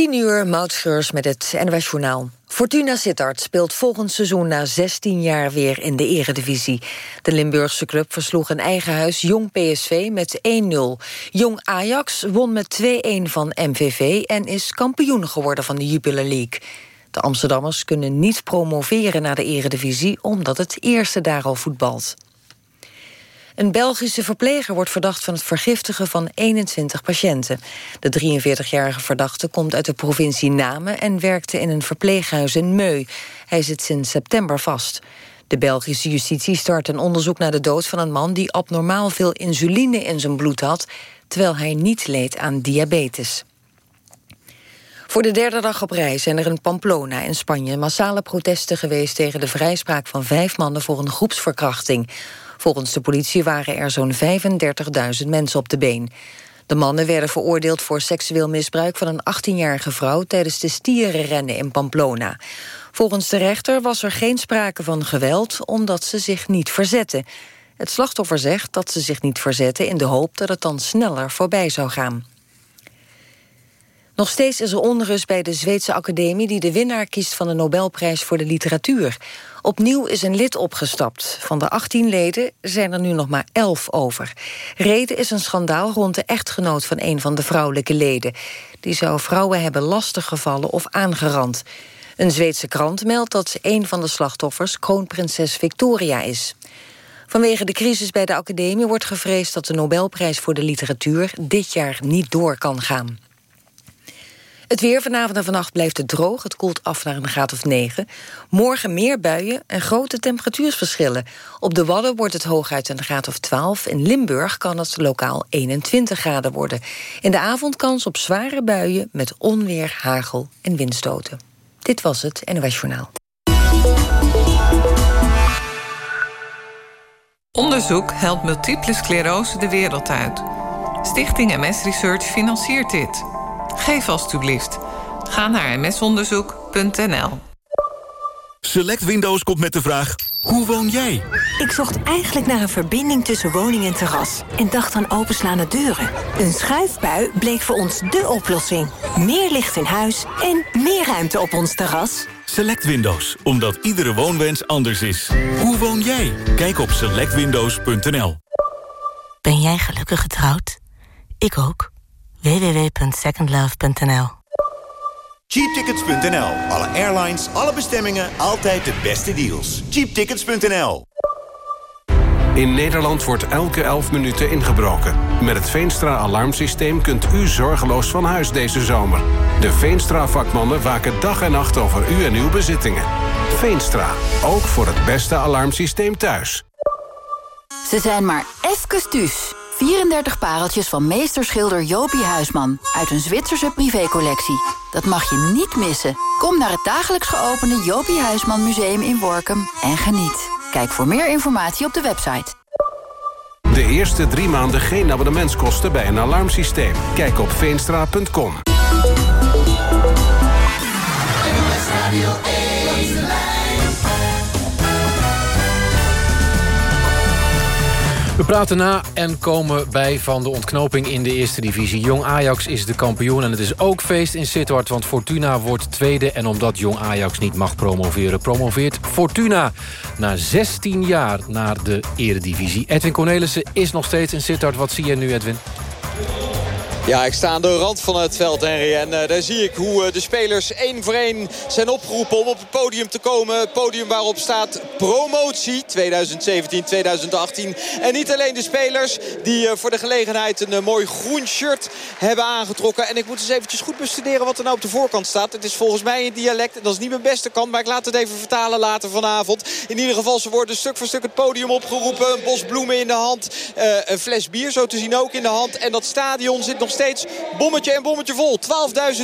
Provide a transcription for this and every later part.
10 uur, Moutscheurs met het NWS Journaal. Fortuna Sittard speelt volgend seizoen na 16 jaar weer in de eredivisie. De Limburgse club versloeg in eigen huis Jong PSV met 1-0. Jong Ajax won met 2-1 van MVV en is kampioen geworden van de Jupiler League. De Amsterdammers kunnen niet promoveren naar de eredivisie... omdat het eerste daar al voetbalt. Een Belgische verpleger wordt verdacht van het vergiftigen van 21 patiënten. De 43-jarige verdachte komt uit de provincie Namen... en werkte in een verpleeghuis in Meu. Hij zit sinds september vast. De Belgische justitie start een onderzoek naar de dood van een man... die abnormaal veel insuline in zijn bloed had... terwijl hij niet leed aan diabetes. Voor de derde dag op reis zijn er in Pamplona in Spanje... massale protesten geweest tegen de vrijspraak van vijf mannen... voor een groepsverkrachting. Volgens de politie waren er zo'n 35.000 mensen op de been. De mannen werden veroordeeld voor seksueel misbruik van een 18-jarige vrouw tijdens de stierenrennen in Pamplona. Volgens de rechter was er geen sprake van geweld omdat ze zich niet verzetten. Het slachtoffer zegt dat ze zich niet verzetten in de hoop dat het dan sneller voorbij zou gaan. Nog steeds is er onrust bij de Zweedse academie... die de winnaar kiest van de Nobelprijs voor de literatuur. Opnieuw is een lid opgestapt. Van de 18 leden zijn er nu nog maar 11 over. Reden is een schandaal rond de echtgenoot van een van de vrouwelijke leden. Die zou vrouwen hebben lastiggevallen of aangerand. Een Zweedse krant meldt dat een van de slachtoffers... kroonprinses Victoria is. Vanwege de crisis bij de academie wordt gevreesd... dat de Nobelprijs voor de literatuur dit jaar niet door kan gaan. Het weer vanavond en vannacht blijft het droog. Het koelt af naar een graad of 9. Morgen meer buien en grote temperatuursverschillen. Op de Wadden wordt het hooguit een graad of 12. In Limburg kan het lokaal 21 graden worden. In de avond kans op zware buien met onweer, hagel en windstoten. Dit was het NOS Journaal. Onderzoek helpt multiple sclerose de wereld uit. Stichting MS Research financiert dit. Geef alstublieft. Ga naar msonderzoek.nl. Select Windows komt met de vraag, hoe woon jij? Ik zocht eigenlijk naar een verbinding tussen woning en terras... en dacht aan openslaande deuren. Een schuifbui bleek voor ons dé oplossing. Meer licht in huis en meer ruimte op ons terras. Select Windows, omdat iedere woonwens anders is. Hoe woon jij? Kijk op selectwindows.nl. Ben jij gelukkig getrouwd? Ik ook www.secondlove.nl Cheaptickets.nl. Alle airlines, alle bestemmingen, altijd de beste deals. Cheaptickets.nl. In Nederland wordt elke 11 minuten ingebroken. Met het Veenstra-alarmsysteem kunt u zorgeloos van huis deze zomer. De Veenstra-vakmannen waken dag en nacht over u en uw bezittingen. Veenstra, ook voor het beste alarmsysteem thuis. Ze zijn maar even thuis. 34 pareltjes van meesterschilder Jopie Huisman... uit een Zwitserse privécollectie. Dat mag je niet missen. Kom naar het dagelijks geopende Jopie Huisman Museum in Workum en geniet. Kijk voor meer informatie op de website. De eerste drie maanden geen abonnementskosten bij een alarmsysteem. Kijk op veenstra.com. We praten na en komen bij van de ontknoping in de eerste divisie. Jong Ajax is de kampioen en het is ook feest in Sittard... want Fortuna wordt tweede en omdat Jong Ajax niet mag promoveren... promoveert Fortuna na 16 jaar naar de eredivisie. Edwin Cornelissen is nog steeds in Sittard. Wat zie je nu, Edwin? Ja, ik sta aan de rand van het veld, Henry. En uh, daar zie ik hoe uh, de spelers één voor één zijn opgeroepen om op het podium te komen. Het podium waarop staat promotie 2017-2018. En niet alleen de spelers die uh, voor de gelegenheid een mooi groen shirt hebben aangetrokken. En ik moet eens eventjes goed bestuderen wat er nou op de voorkant staat. Het is volgens mij een dialect. En dat is niet mijn beste kant, maar ik laat het even vertalen later vanavond. In ieder geval, ze worden stuk voor stuk het podium opgeroepen. Een bos bloemen in de hand. een fles bier zo te zien ook in de hand. En dat stadion zit nog steeds steeds bommetje en bommetje vol.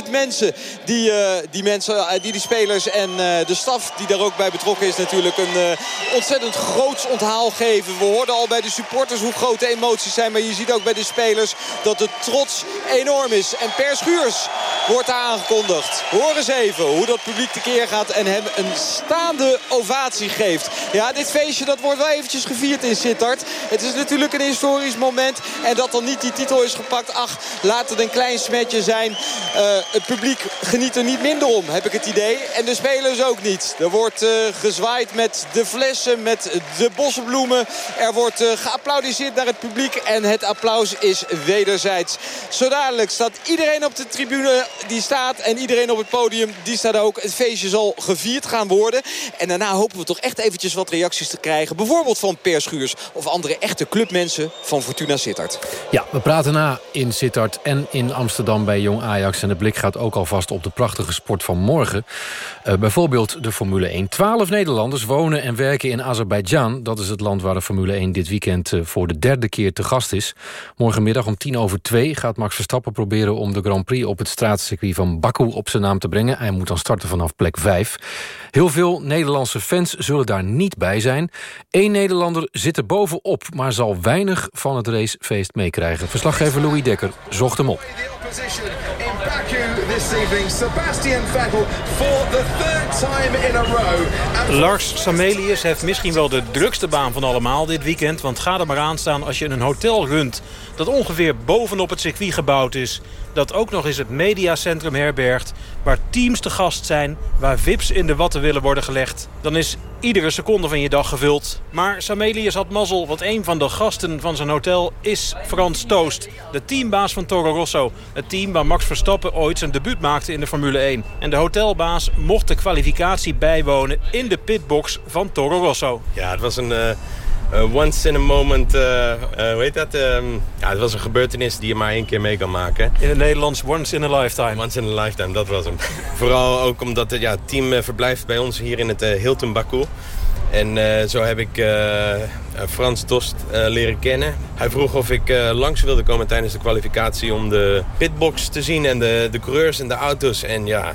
12.000 mensen die, uh, die, mensen, uh, die die spelers en uh, de staf die daar ook bij betrokken is natuurlijk een ontzettend groots onthaal geven. We hoorden al bij de supporters hoe groot de emoties zijn. Maar je ziet ook bij de spelers dat de trots enorm is. En Per Schuurs wordt aangekondigd. Hoor eens even hoe dat publiek tekeer gaat en hem een staande ovatie geeft. Ja, dit feestje dat wordt wel eventjes gevierd in Sittard. Het is natuurlijk een historisch moment. En dat dan niet die titel is gepakt. Ach, laat het een klein smetje zijn. het publiek geniet er niet minder om, heb ik het idee. En de spelers ook niet. Er wordt gezwaaid met de flessen, met de bossenbloemen. Er wordt geapplaudiseerd naar het publiek. En het applaus is wederzijds. Zo dadelijk staat iedereen op de tribune die staat. En iedereen op het podium die staat ook. Het feestje zal gevierd gaan worden. En daarna hopen we toch echt eventjes wat reacties te krijgen. Bijvoorbeeld van Per Schuurs of andere echte clubmensen van Fortuna Sittard. Ja, we praten na in Sittard en in Amsterdam bij Jong Ajax. En de blik gaat ook alvast op de prachtige sport van morgen. Uh, bijvoorbeeld de Formule 1. Twaalf Nederlanders wonen en werken in Azerbeidzjan. Dat is het land waar de Formule 1 dit weekend uh, voor de derde keer te gast is. Morgenmiddag om tien over twee gaat Max Verstappen proberen... om de Grand Prix op het straatcircuit van Baku op zijn naam te brengen. Hij moet dan starten vanaf plek 5. Heel veel Nederlandse fans zullen daar niet bij zijn. Eén Nederlander zit er bovenop, maar zal weinig van het racefeest meekrijgen. Verslaggever Louis Dekker zocht hem op. Lars Samelius heeft misschien wel de drukste baan van allemaal dit weekend. Want ga er maar aan staan als je een hotel runt dat ongeveer bovenop het circuit gebouwd is. Dat ook nog eens het mediacentrum herbergt. Waar teams te gast zijn. Waar vips in de watten willen worden gelegd. Dan is iedere seconde van je dag gevuld. Maar Samelius had mazzel, want een van de gasten van zijn hotel is Frans Toost. De teambaas van Toro Rosso. Het team waar Max Verstappen ooit zijn debuut maakte in de Formule 1. En de hotelbaas mocht de kwalificatie bijwonen in de pitbox van Toro Rosso. Ja, het was een... Uh uh, once in a moment, uh, uh, hoe heet dat? Um, ja, het was een gebeurtenis die je maar één keer mee kan maken. In het Nederlands once in a lifetime. Once in a lifetime, dat was hem. Vooral ook omdat het, ja, het team verblijft bij ons hier in het Hilton Baku. En zo heb ik Frans Dost leren kennen. Hij vroeg of ik langs wilde komen tijdens de kwalificatie om de pitbox te zien en de, de coureurs en de auto's. En ja,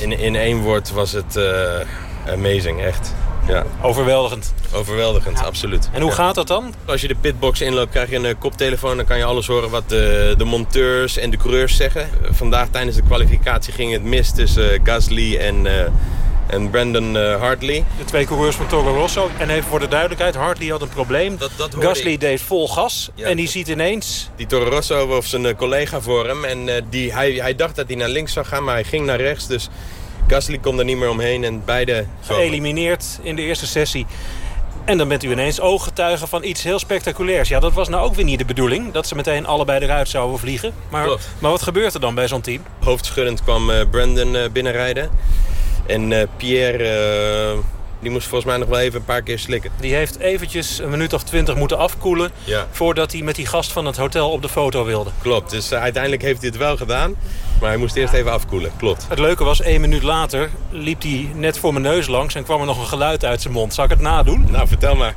in, in één woord was het amazing, echt. Ja. Overweldigend. Overweldigend, absoluut. En hoe gaat dat dan? Als je de pitbox inloopt krijg je een eh, koptelefoon. Dan kan je alles horen wat de, de monteurs en de coureurs zeggen. Vandaag tijdens de kwalificatie ging het mis tussen uh, Gasly en... Uh, en Brandon Hartley. De twee coureurs van Toro Rosso. En even voor de duidelijkheid, Hartley had een probleem. Dat, dat Gasly deed vol gas en die ziet ineens... Die Toro Rosso of zijn collega voor hem. En die, hij, hij dacht dat hij naar links zou gaan, maar hij ging naar rechts. Dus Gasly kon er niet meer omheen en beide... Geëlimineerd in de eerste sessie. En dan bent u ineens ooggetuige van iets heel spectaculairs. Ja, dat was nou ook weer niet de bedoeling. Dat ze meteen allebei eruit zouden vliegen. Maar, maar wat gebeurt er dan bij zo'n team? Hoofdschuddend kwam uh, Brandon uh, binnenrijden. En uh, Pierre die moest volgens mij nog wel even een paar keer slikken. Die heeft eventjes een minuut of twintig moeten afkoelen... voordat hij met die gast van het hotel op de foto wilde. Klopt, dus uiteindelijk heeft hij het wel gedaan. Maar hij moest eerst even afkoelen, klopt. Het leuke was, één minuut later liep hij net voor mijn neus langs... en kwam er nog een geluid uit zijn mond. Zal ik het nadoen? Nou, vertel maar.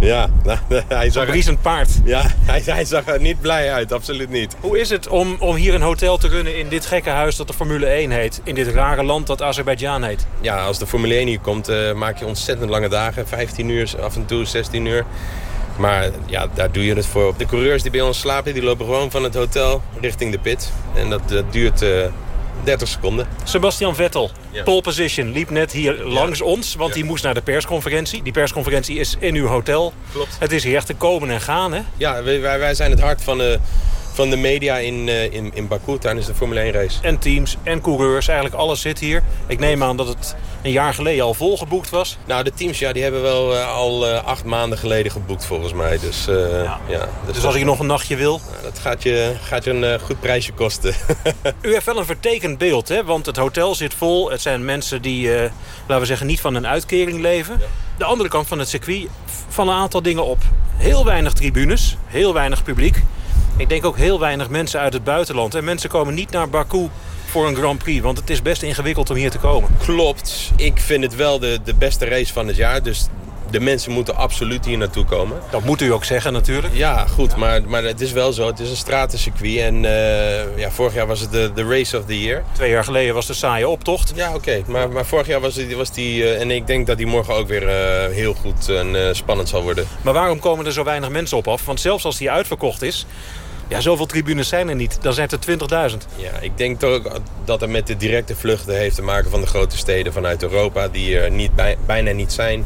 Ja, hij zag een paard. Ja, hij, hij, zag er niet blij uit, absoluut niet. Hoe is het om, om hier een hotel te runnen in dit gekke huis dat de Formule 1 heet? In dit rare land dat Azerbeidzjan heet? Ja, als de Formule 1 hier komt, uh, maak je ontzettend lange dagen. 15 uur, af en toe 16 uur. Maar ja, daar doe je het voor. De coureurs die bij ons slapen, die lopen gewoon van het hotel richting de pit. En dat, dat duurt uh, 30 seconden. Sebastian Vettel, pole position, liep net hier langs ons. Want die moest naar de persconferentie. Die persconferentie is in uw hotel. Klopt. Het is hier echt te komen en gaan, hè? Ja, wij, wij zijn het hart van de van de media in, uh, in, in Baku tijdens de Formule 1 race. En teams en coureurs, eigenlijk alles zit hier. Ik neem aan dat het een jaar geleden al volgeboekt was. Nou, de teams ja, die hebben wel uh, al uh, acht maanden geleden geboekt volgens mij. Dus, ja. ja. dus, dus als ik nog een nachtje wil? Nou, dat gaat je, gaat je een goed prijsje kosten. U heeft wel een vertekend beeld, hè? want het hotel zit vol. Het zijn mensen die, laten we zeggen, niet van een uitkering leven. Ja. De andere kant van het circuit van een aantal dingen op. Heel weinig tribunes, heel weinig publiek. Ik denk ook heel weinig mensen uit het buitenland. En mensen komen niet naar Baku voor een Grand Prix. Want het is best ingewikkeld om hier te komen. Klopt. Ik vind het wel de, de beste race van het jaar. Dus de mensen moeten absoluut hier naartoe komen. Dat moet u ook zeggen natuurlijk. Ja, goed. Maar, maar het is wel zo. Het is een stratencircuit. En uh, ja, vorig jaar was het de, de race of the year. Twee jaar geleden was de saaie optocht. Ja, oké. Maar, maar vorig jaar was, die, was die... Uh, en ik denk dat die morgen ook weer uh, heel goed en spannend zal worden. Maar waarom komen er zo weinig mensen op af? Want zelfs als die uitverkocht is... Ja, zoveel tribunes zijn er niet. Dan zijn er 20.000. Ja, ik denk toch dat het met de directe vluchten heeft te maken van de grote steden vanuit Europa... die er niet, bijna niet zijn.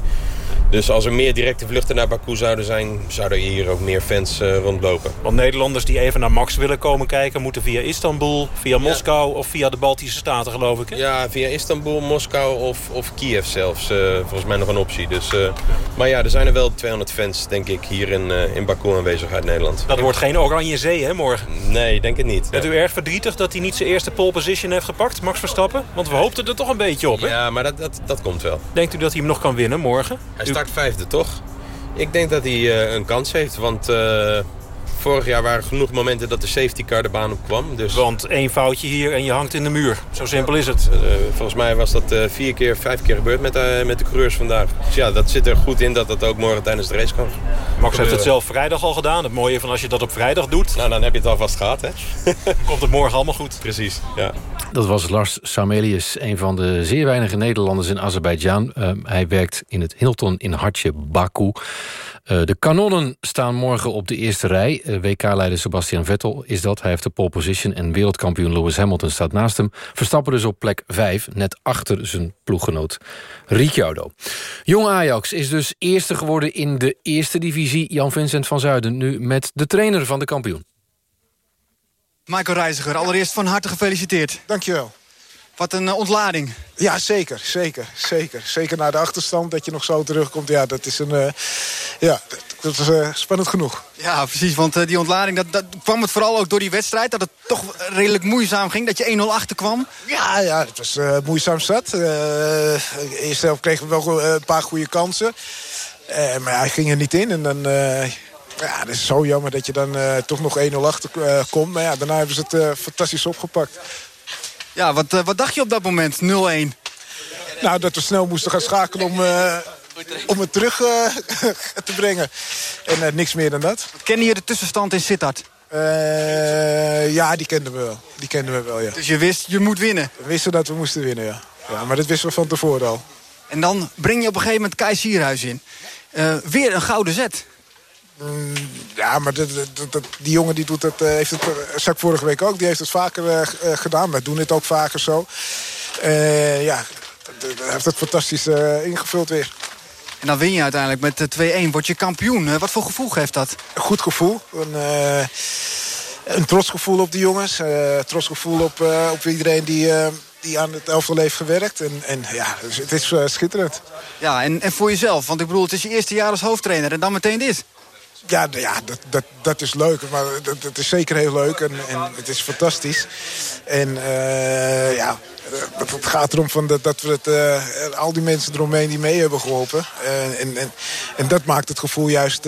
Dus als er meer directe vluchten naar Baku zouden zijn... zouden hier ook meer fans uh, rondlopen. Want Nederlanders die even naar Max willen komen kijken... moeten via Istanbul, via Moskou of via de Baltische Staten, geloof ik. Hè? Ja, via Istanbul, Moskou of, of Kiev zelfs. Uh, volgens mij nog een optie. Dus, uh, maar ja, er zijn er wel 200 fans, denk ik, hier in, in Baku aanwezig uit Nederland. Dat wordt geen oranje zee, hè, morgen? Nee, denk het niet. Bent u erg verdrietig dat hij niet zijn eerste pole position heeft gepakt, Max Verstappen? Want we hoopten er toch een beetje op, hè? Ja, maar dat, dat, dat komt wel. Denkt u dat hij hem nog kan winnen morgen? Hij start vijfde, toch? Ik denk dat hij uh, een kans heeft, want uh, vorig jaar waren genoeg momenten dat de safety car de baan op kwam. Dus... Want één foutje hier en je hangt in de muur. Zo simpel is het. Uh, volgens mij was dat vier keer, vijf keer gebeurd met, met de coureurs vandaag. Dus ja, dat zit er goed in dat dat ook morgen tijdens de race kan. Max heeft het zelf vrijdag al gedaan. Het mooie van als je dat op vrijdag doet... Nou, dan heb je het alvast gehad, hè? Komt het morgen allemaal goed. Precies, ja. Dat was Lars Samelius, een van de zeer weinige Nederlanders in Azerbeidzjan. Uh, hij werkt in het Hilton in Hartje, Baku. Uh, de kanonnen staan morgen op de eerste rij. Uh, WK-leider Sebastian Vettel is dat. Hij heeft de pole position en wereldkampioen Lewis Hamilton staat naast hem. Verstappen dus op plek 5, net achter zijn ploeggenoot Ricciardo. Jong Ajax is dus eerste geworden in de eerste divisie. Jan-Vincent van Zuiden nu met de trainer van de kampioen. Michael Reiziger, allereerst van harte gefeliciteerd. Dankjewel. Wat een uh, ontlading. Ja, zeker, zeker, zeker. Zeker naar de achterstand, dat je nog zo terugkomt. Ja, dat is, een, uh, ja, dat, dat is uh, spannend genoeg. Ja, precies, want die ontlading, dat, dat, kwam het vooral ook door die wedstrijd... dat het toch redelijk moeizaam ging, dat je 1-0 achterkwam? Ja, ja, het was moeizaam zat. eerst zelf kregen we wel een paar goede kansen. maar hij ging er niet in en dan... Ja, het is zo jammer dat je dan uh, toch nog 1-0 achter uh, komt. Maar ja, daarna hebben ze het uh, fantastisch opgepakt. Ja, wat, wat dacht je op dat moment, 0-1? Nou, dat we snel moesten gaan schakelen om, om het terug te brengen. En niks meer dan dat. Kennen je de tussenstand in Sittard? ja, die kenden we wel. Die kenden we wel, ja. Dus je wist, je moet winnen? We wisten dat we moesten winnen, ja. ja maar dat wisten we van tevoren al. En dan breng je op een gegeven moment Kai Sierhuis in. weer een gouden zet. Mm, ja, maar dat, dat, die jongen die doet het, uh, heeft het, uh, vorige week ook, die heeft het vaker uh, gedaan. Wij doen het ook vaker zo. ja, hij heeft het fantastisch ingevuld weer. En dan win je uiteindelijk met 2-1, word je kampioen. wat voor gevoel geeft dat? Een goed gevoel. Een, een trots gevoel op de jongens. trots gevoel op, op iedereen die die aan het elftal heeft gewerkt. En, en ja, het is uh, schitterend. Ja, en, en voor jezelf, want ik bedoel, het is je eerste jaar als hoofdtrainer en dan meteen dit. Ja, ja dat, dat, dat is leuk. Maar dat, is zeker heel leuk. En, en het is fantastisch. En uh, ja, het, gaat erom van dat, dat we het, uh, al die mensen eromheen die mee hebben geholpen. Uh, en, en, en dat maakt het gevoel juist...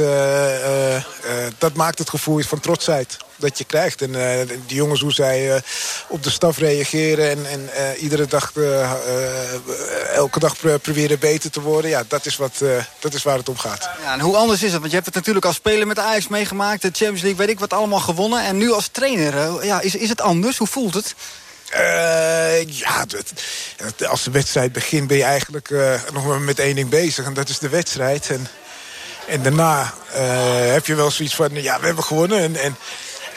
dat maakt het gevoel van trotsheid dat je krijgt. En uh, die jongens, hoe zij uh, op de staf reageren... en, en uh, iedere dag, elke dag proberen beter te worden... ja, dat is, wat, dat is waar het om gaat. Ja, en hoe anders is het? Want je hebt het natuurlijk als speler met Ajax meegemaakt... de Champions League, weet ik wat, allemaal gewonnen. En nu als trainer, ja, is, is het anders? Hoe voelt het? Uh, ja, dat, als de wedstrijd begint ben je eigenlijk uh, nog maar met één ding bezig. En dat is de wedstrijd. En, en daarna uh, heb je wel zoiets van, ja, we hebben gewonnen. En, en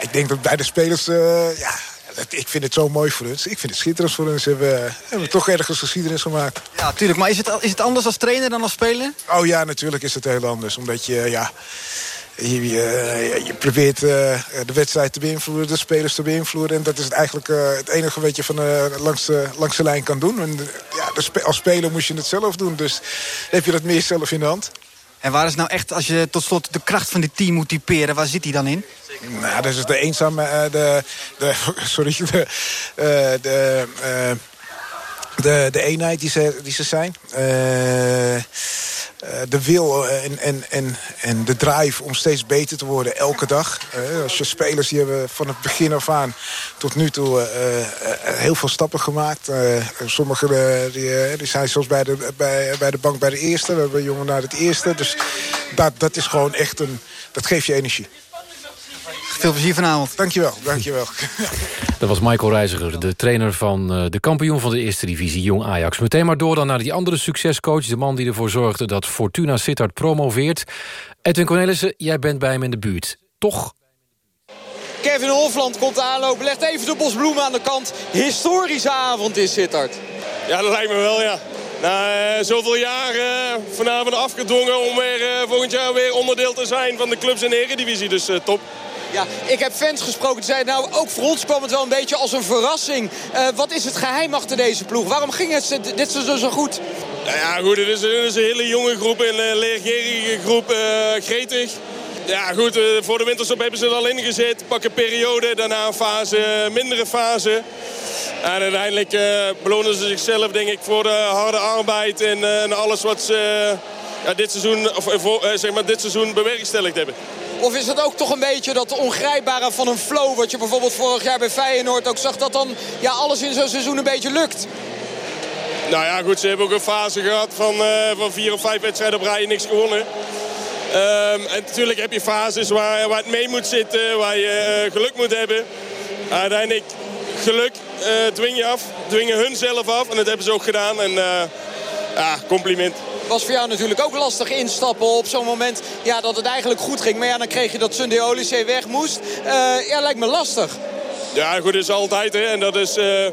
ik denk dat bij de spelers, ja, dat, ik vind het zo mooi voor ons. Ik vind het schitterend voor ons. Ze hebben, hebben toch ergens geschiedenis gemaakt. Ja, tuurlijk. Maar is het, is het anders als trainer dan als speler? Oh ja, natuurlijk is het heel anders. Omdat je, ja... Je, je, je, probeert uh, de wedstrijd te beïnvloeden, de spelers te beïnvloeden. En dat is het eigenlijk uh, het enige wat je van, uh, langs, de, langs de lijn kan doen. En ja, als speler moest je het zelf doen. Dus heb je dat meer zelf in de hand. En waar is nou echt, als je tot slot de kracht van dit team moet typeren... waar zit die dan in? Nou, dat is de eenzame... de, de, sorry, de... de de, de eenheid die ze, die ze zijn. Eh, de wil en, en, en, en de drive om steeds beter te worden elke dag. Eh, als je spelers die hebben van het begin af aan tot nu toe eh, heel veel stappen gemaakt. Sommigen die, die zijn zelfs bij de, bij, bij de bank bij de eerste. We hebben jongen naar het eerste. Dus dat, dat is gewoon echt een... Dat geeft je energie. Veel plezier vanavond. Dankjewel, dankjewel. Dat was Michael Reiziger, de trainer van uh, de kampioen van de eerste divisie, Jong Ajax. Meteen maar door dan naar die andere succescoach. De man die ervoor zorgde dat Fortuna Sittard promoveert. Edwin Cornelissen, jij bent bij hem in de buurt. Toch? Kevin Hofland komt aanlopen, legt even de bosbloemen aan de kant. Historische avond in Sittard. Ja, dat lijkt me wel, ja. Na zoveel jaren vanavond afgedwongen om weer volgend jaar weer onderdeel te zijn van de clubs in de Eredivisie. Dus top. Ja, ik heb fans gesproken die zeiden, nou, ook voor ons kwam het wel een beetje als een verrassing. wat is het geheim achter deze ploeg? Waarom ging het dit seizoen zo goed? Nou ja, goed, het is, het een hele jonge groep, een leergierige groep, uh, gretig. Ja goed, voor de winterstop hebben ze er al in gezet. Pakken periode, daarna een fase, mindere fase. En uiteindelijk belonen ze zichzelf denk ik voor de harde arbeid en, en alles wat ze ja, dit, seizoen, of, zeg maar, dit seizoen bewerkstelligd hebben. Of is het ook toch een beetje dat ongrijpbare van een flow... wat je bijvoorbeeld vorig jaar bij Feyenoord ook zag... dat dan ja, alles in zo'n seizoen een beetje lukt? Nou ja, goed, ze hebben ook een fase gehad van, uh, van vier of vijf wedstrijden op rij niks gewonnen. Um, en natuurlijk heb je fases waar, waar het mee moet zitten, waar je uh, geluk moet hebben. Uiteindelijk, geluk uh, dwing je af, dwingen hun zelf af. En dat hebben ze ook gedaan. En ja, compliment was voor jou natuurlijk ook lastig instappen op zo'n moment ja, dat het eigenlijk goed ging. Maar ja, dan kreeg je dat Sunday Olyssee weg moest. Uh, ja, lijkt me lastig. Ja, goed, is altijd. Hè. En dat is uh,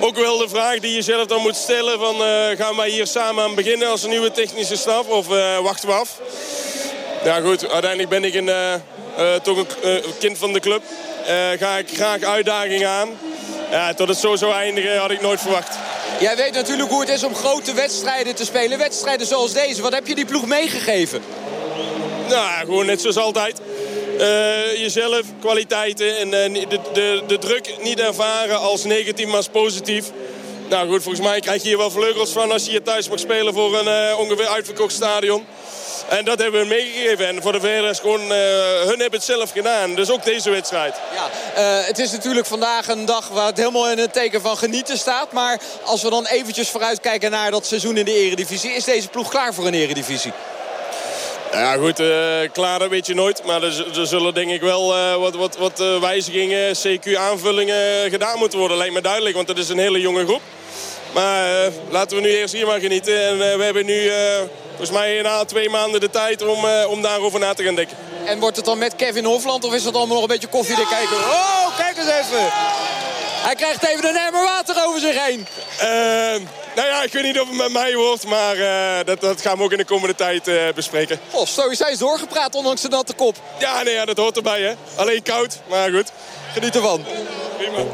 ook wel de vraag die je zelf dan moet stellen. Van, uh, gaan wij hier samen aan beginnen als een nieuwe technische staf of wachten we af? Ja goed, uiteindelijk ben ik een, toch een kind van de club. ga ik graag uitdagingen aan. Ja, tot het zo zou eindigen had ik nooit verwacht. Jij weet natuurlijk hoe het is om grote wedstrijden te spelen. Wedstrijden zoals deze. Wat heb je die ploeg meegegeven? Nou, gewoon net zoals altijd. Uh, jezelf, kwaliteiten en uh, de, de, de druk niet ervaren als negatief, maar als positief. Nou goed, volgens mij krijg je hier wel vleugels van als je hier thuis mag spelen voor een uh, ongeveer uitverkocht stadion. En dat hebben we meegegeven. En voor de verder is gewoon, uh, hun hebben het zelf gedaan. Dus ook deze wedstrijd. Ja, uh, het is natuurlijk vandaag een dag waar het helemaal in het teken van genieten staat. Maar als we dan eventjes vooruitkijken naar dat seizoen in de eredivisie. Is deze ploeg klaar voor een eredivisie? Ja goed, uh, klaar dat weet je nooit. Maar er, er zullen denk ik wel uh, wat, wat, wat uh, wijzigingen, CQ-aanvullingen gedaan moeten worden. Lijkt me duidelijk, want het is een hele jonge groep. Maar laten we nu eerst hier maar genieten. En we hebben nu volgens mij na twee maanden de tijd om, om daarover na te gaan denken. En wordt het dan met Kevin Hofland of is het allemaal nog een beetje koffie te kijken? Oh, kijk eens even! Hij krijgt even een emmer water over zich heen. Uh, nou ja, ik weet niet of het met mij wordt, maar uh, dat, dat, gaan we ook in de komende tijd uh, bespreken. Oh, stoïcijns doorgepraat ondanks de natte kop. Ja, nee, ja, dat hoort erbij, hè. Alleen koud, maar goed. Geniet ervan. Prima.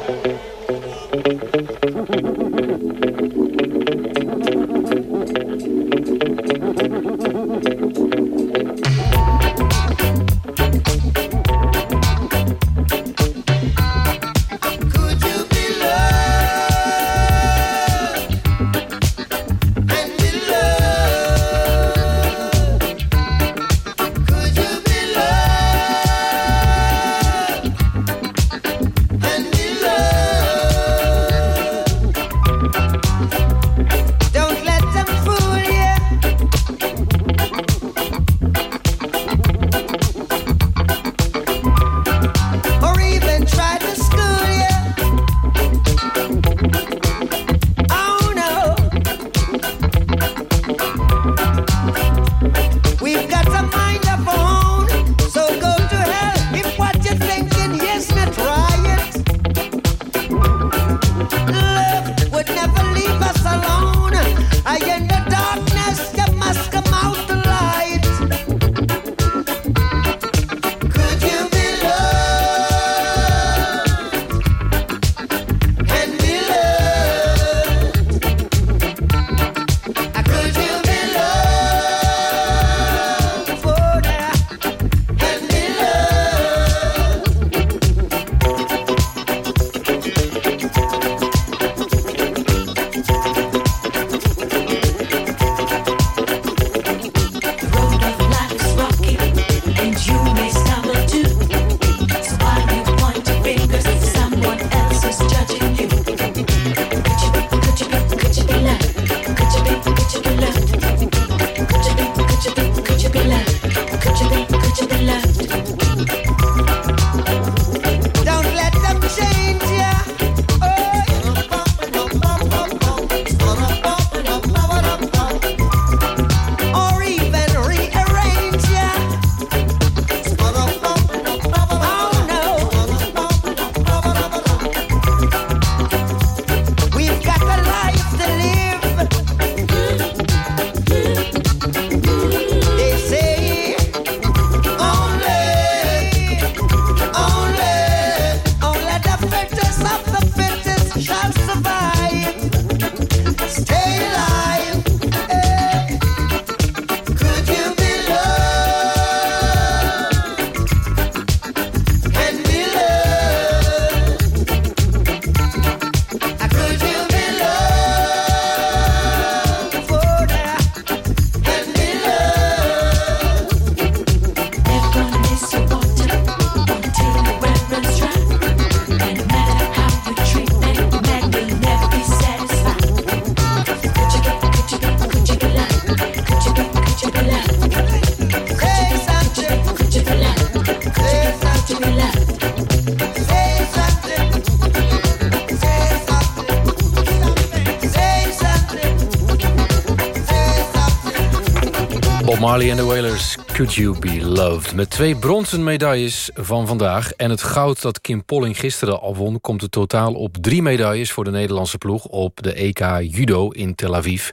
Marley and the Wailers, Could You Be Loved? Met twee bronzen medailles van vandaag... en het goud dat Kim Polling gisteren al won... komt het totaal op drie medailles voor de Nederlandse ploeg... op de EK Judo in Tel Aviv.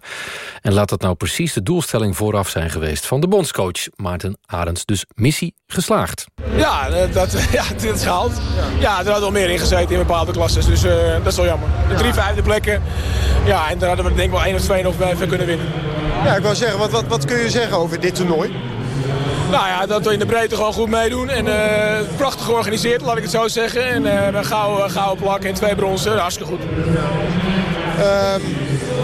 En laat dat nou precies de doelstelling vooraf zijn geweest... van de bondscoach Maarten Arends. Dus missie geslaagd. Ja, eh, dat, ja, dit is gehaald. Ja, er had wel meer in gezeten in bepaalde klasses. Dus uh, dat is wel jammer. De drie vijfde plekken. Ja, en daar hadden we denk ik wel één of twee nog bij kunnen winnen. Ja, ik wou zeggen, wat, wat, wat kun je zeggen over dit toernooi? Nou ja, dat we in de breedte gewoon goed meedoen. En uh, prachtig georganiseerd, laat ik het zo zeggen. En uh, we gouden, gouden plak en twee bronzen, hartstikke goed. Uh,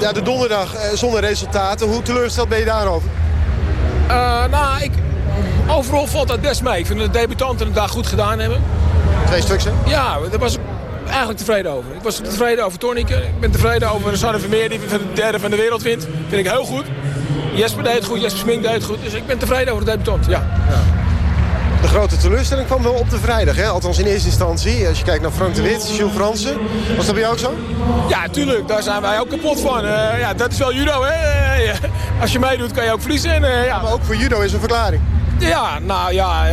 ja, de donderdag uh, zonder resultaten. Hoe teleurgesteld ben je daarover? nou, ik, overal valt dat best mee. Ik vind dat de debutanten het daar goed gedaan hebben. Twee stuks, hè? Ja, daar was eigenlijk tevreden over. Ik was tevreden over Tornieke. Ik ben tevreden over Sanne Vermeer, die de derde van de wereld wint. Vind ik heel goed. Jesper deed het goed, Jesper Smink deed het goed. Dus ik ben tevreden over de debutant, ja. ja. De grote teleurstelling kwam wel op de vrijdag, hè? althans in eerste instantie. Als je kijkt naar Frank de Wit, Jules Fransen. Was dat bij jou ook zo? Ja, tuurlijk. Daar zijn wij ook kapot van. Uh, ja, dat is wel judo, hè. Uh, als je meedoet kan je ook verliezen. En, uh, ja. Maar ook voor judo is een verklaring. Ja, nou ja,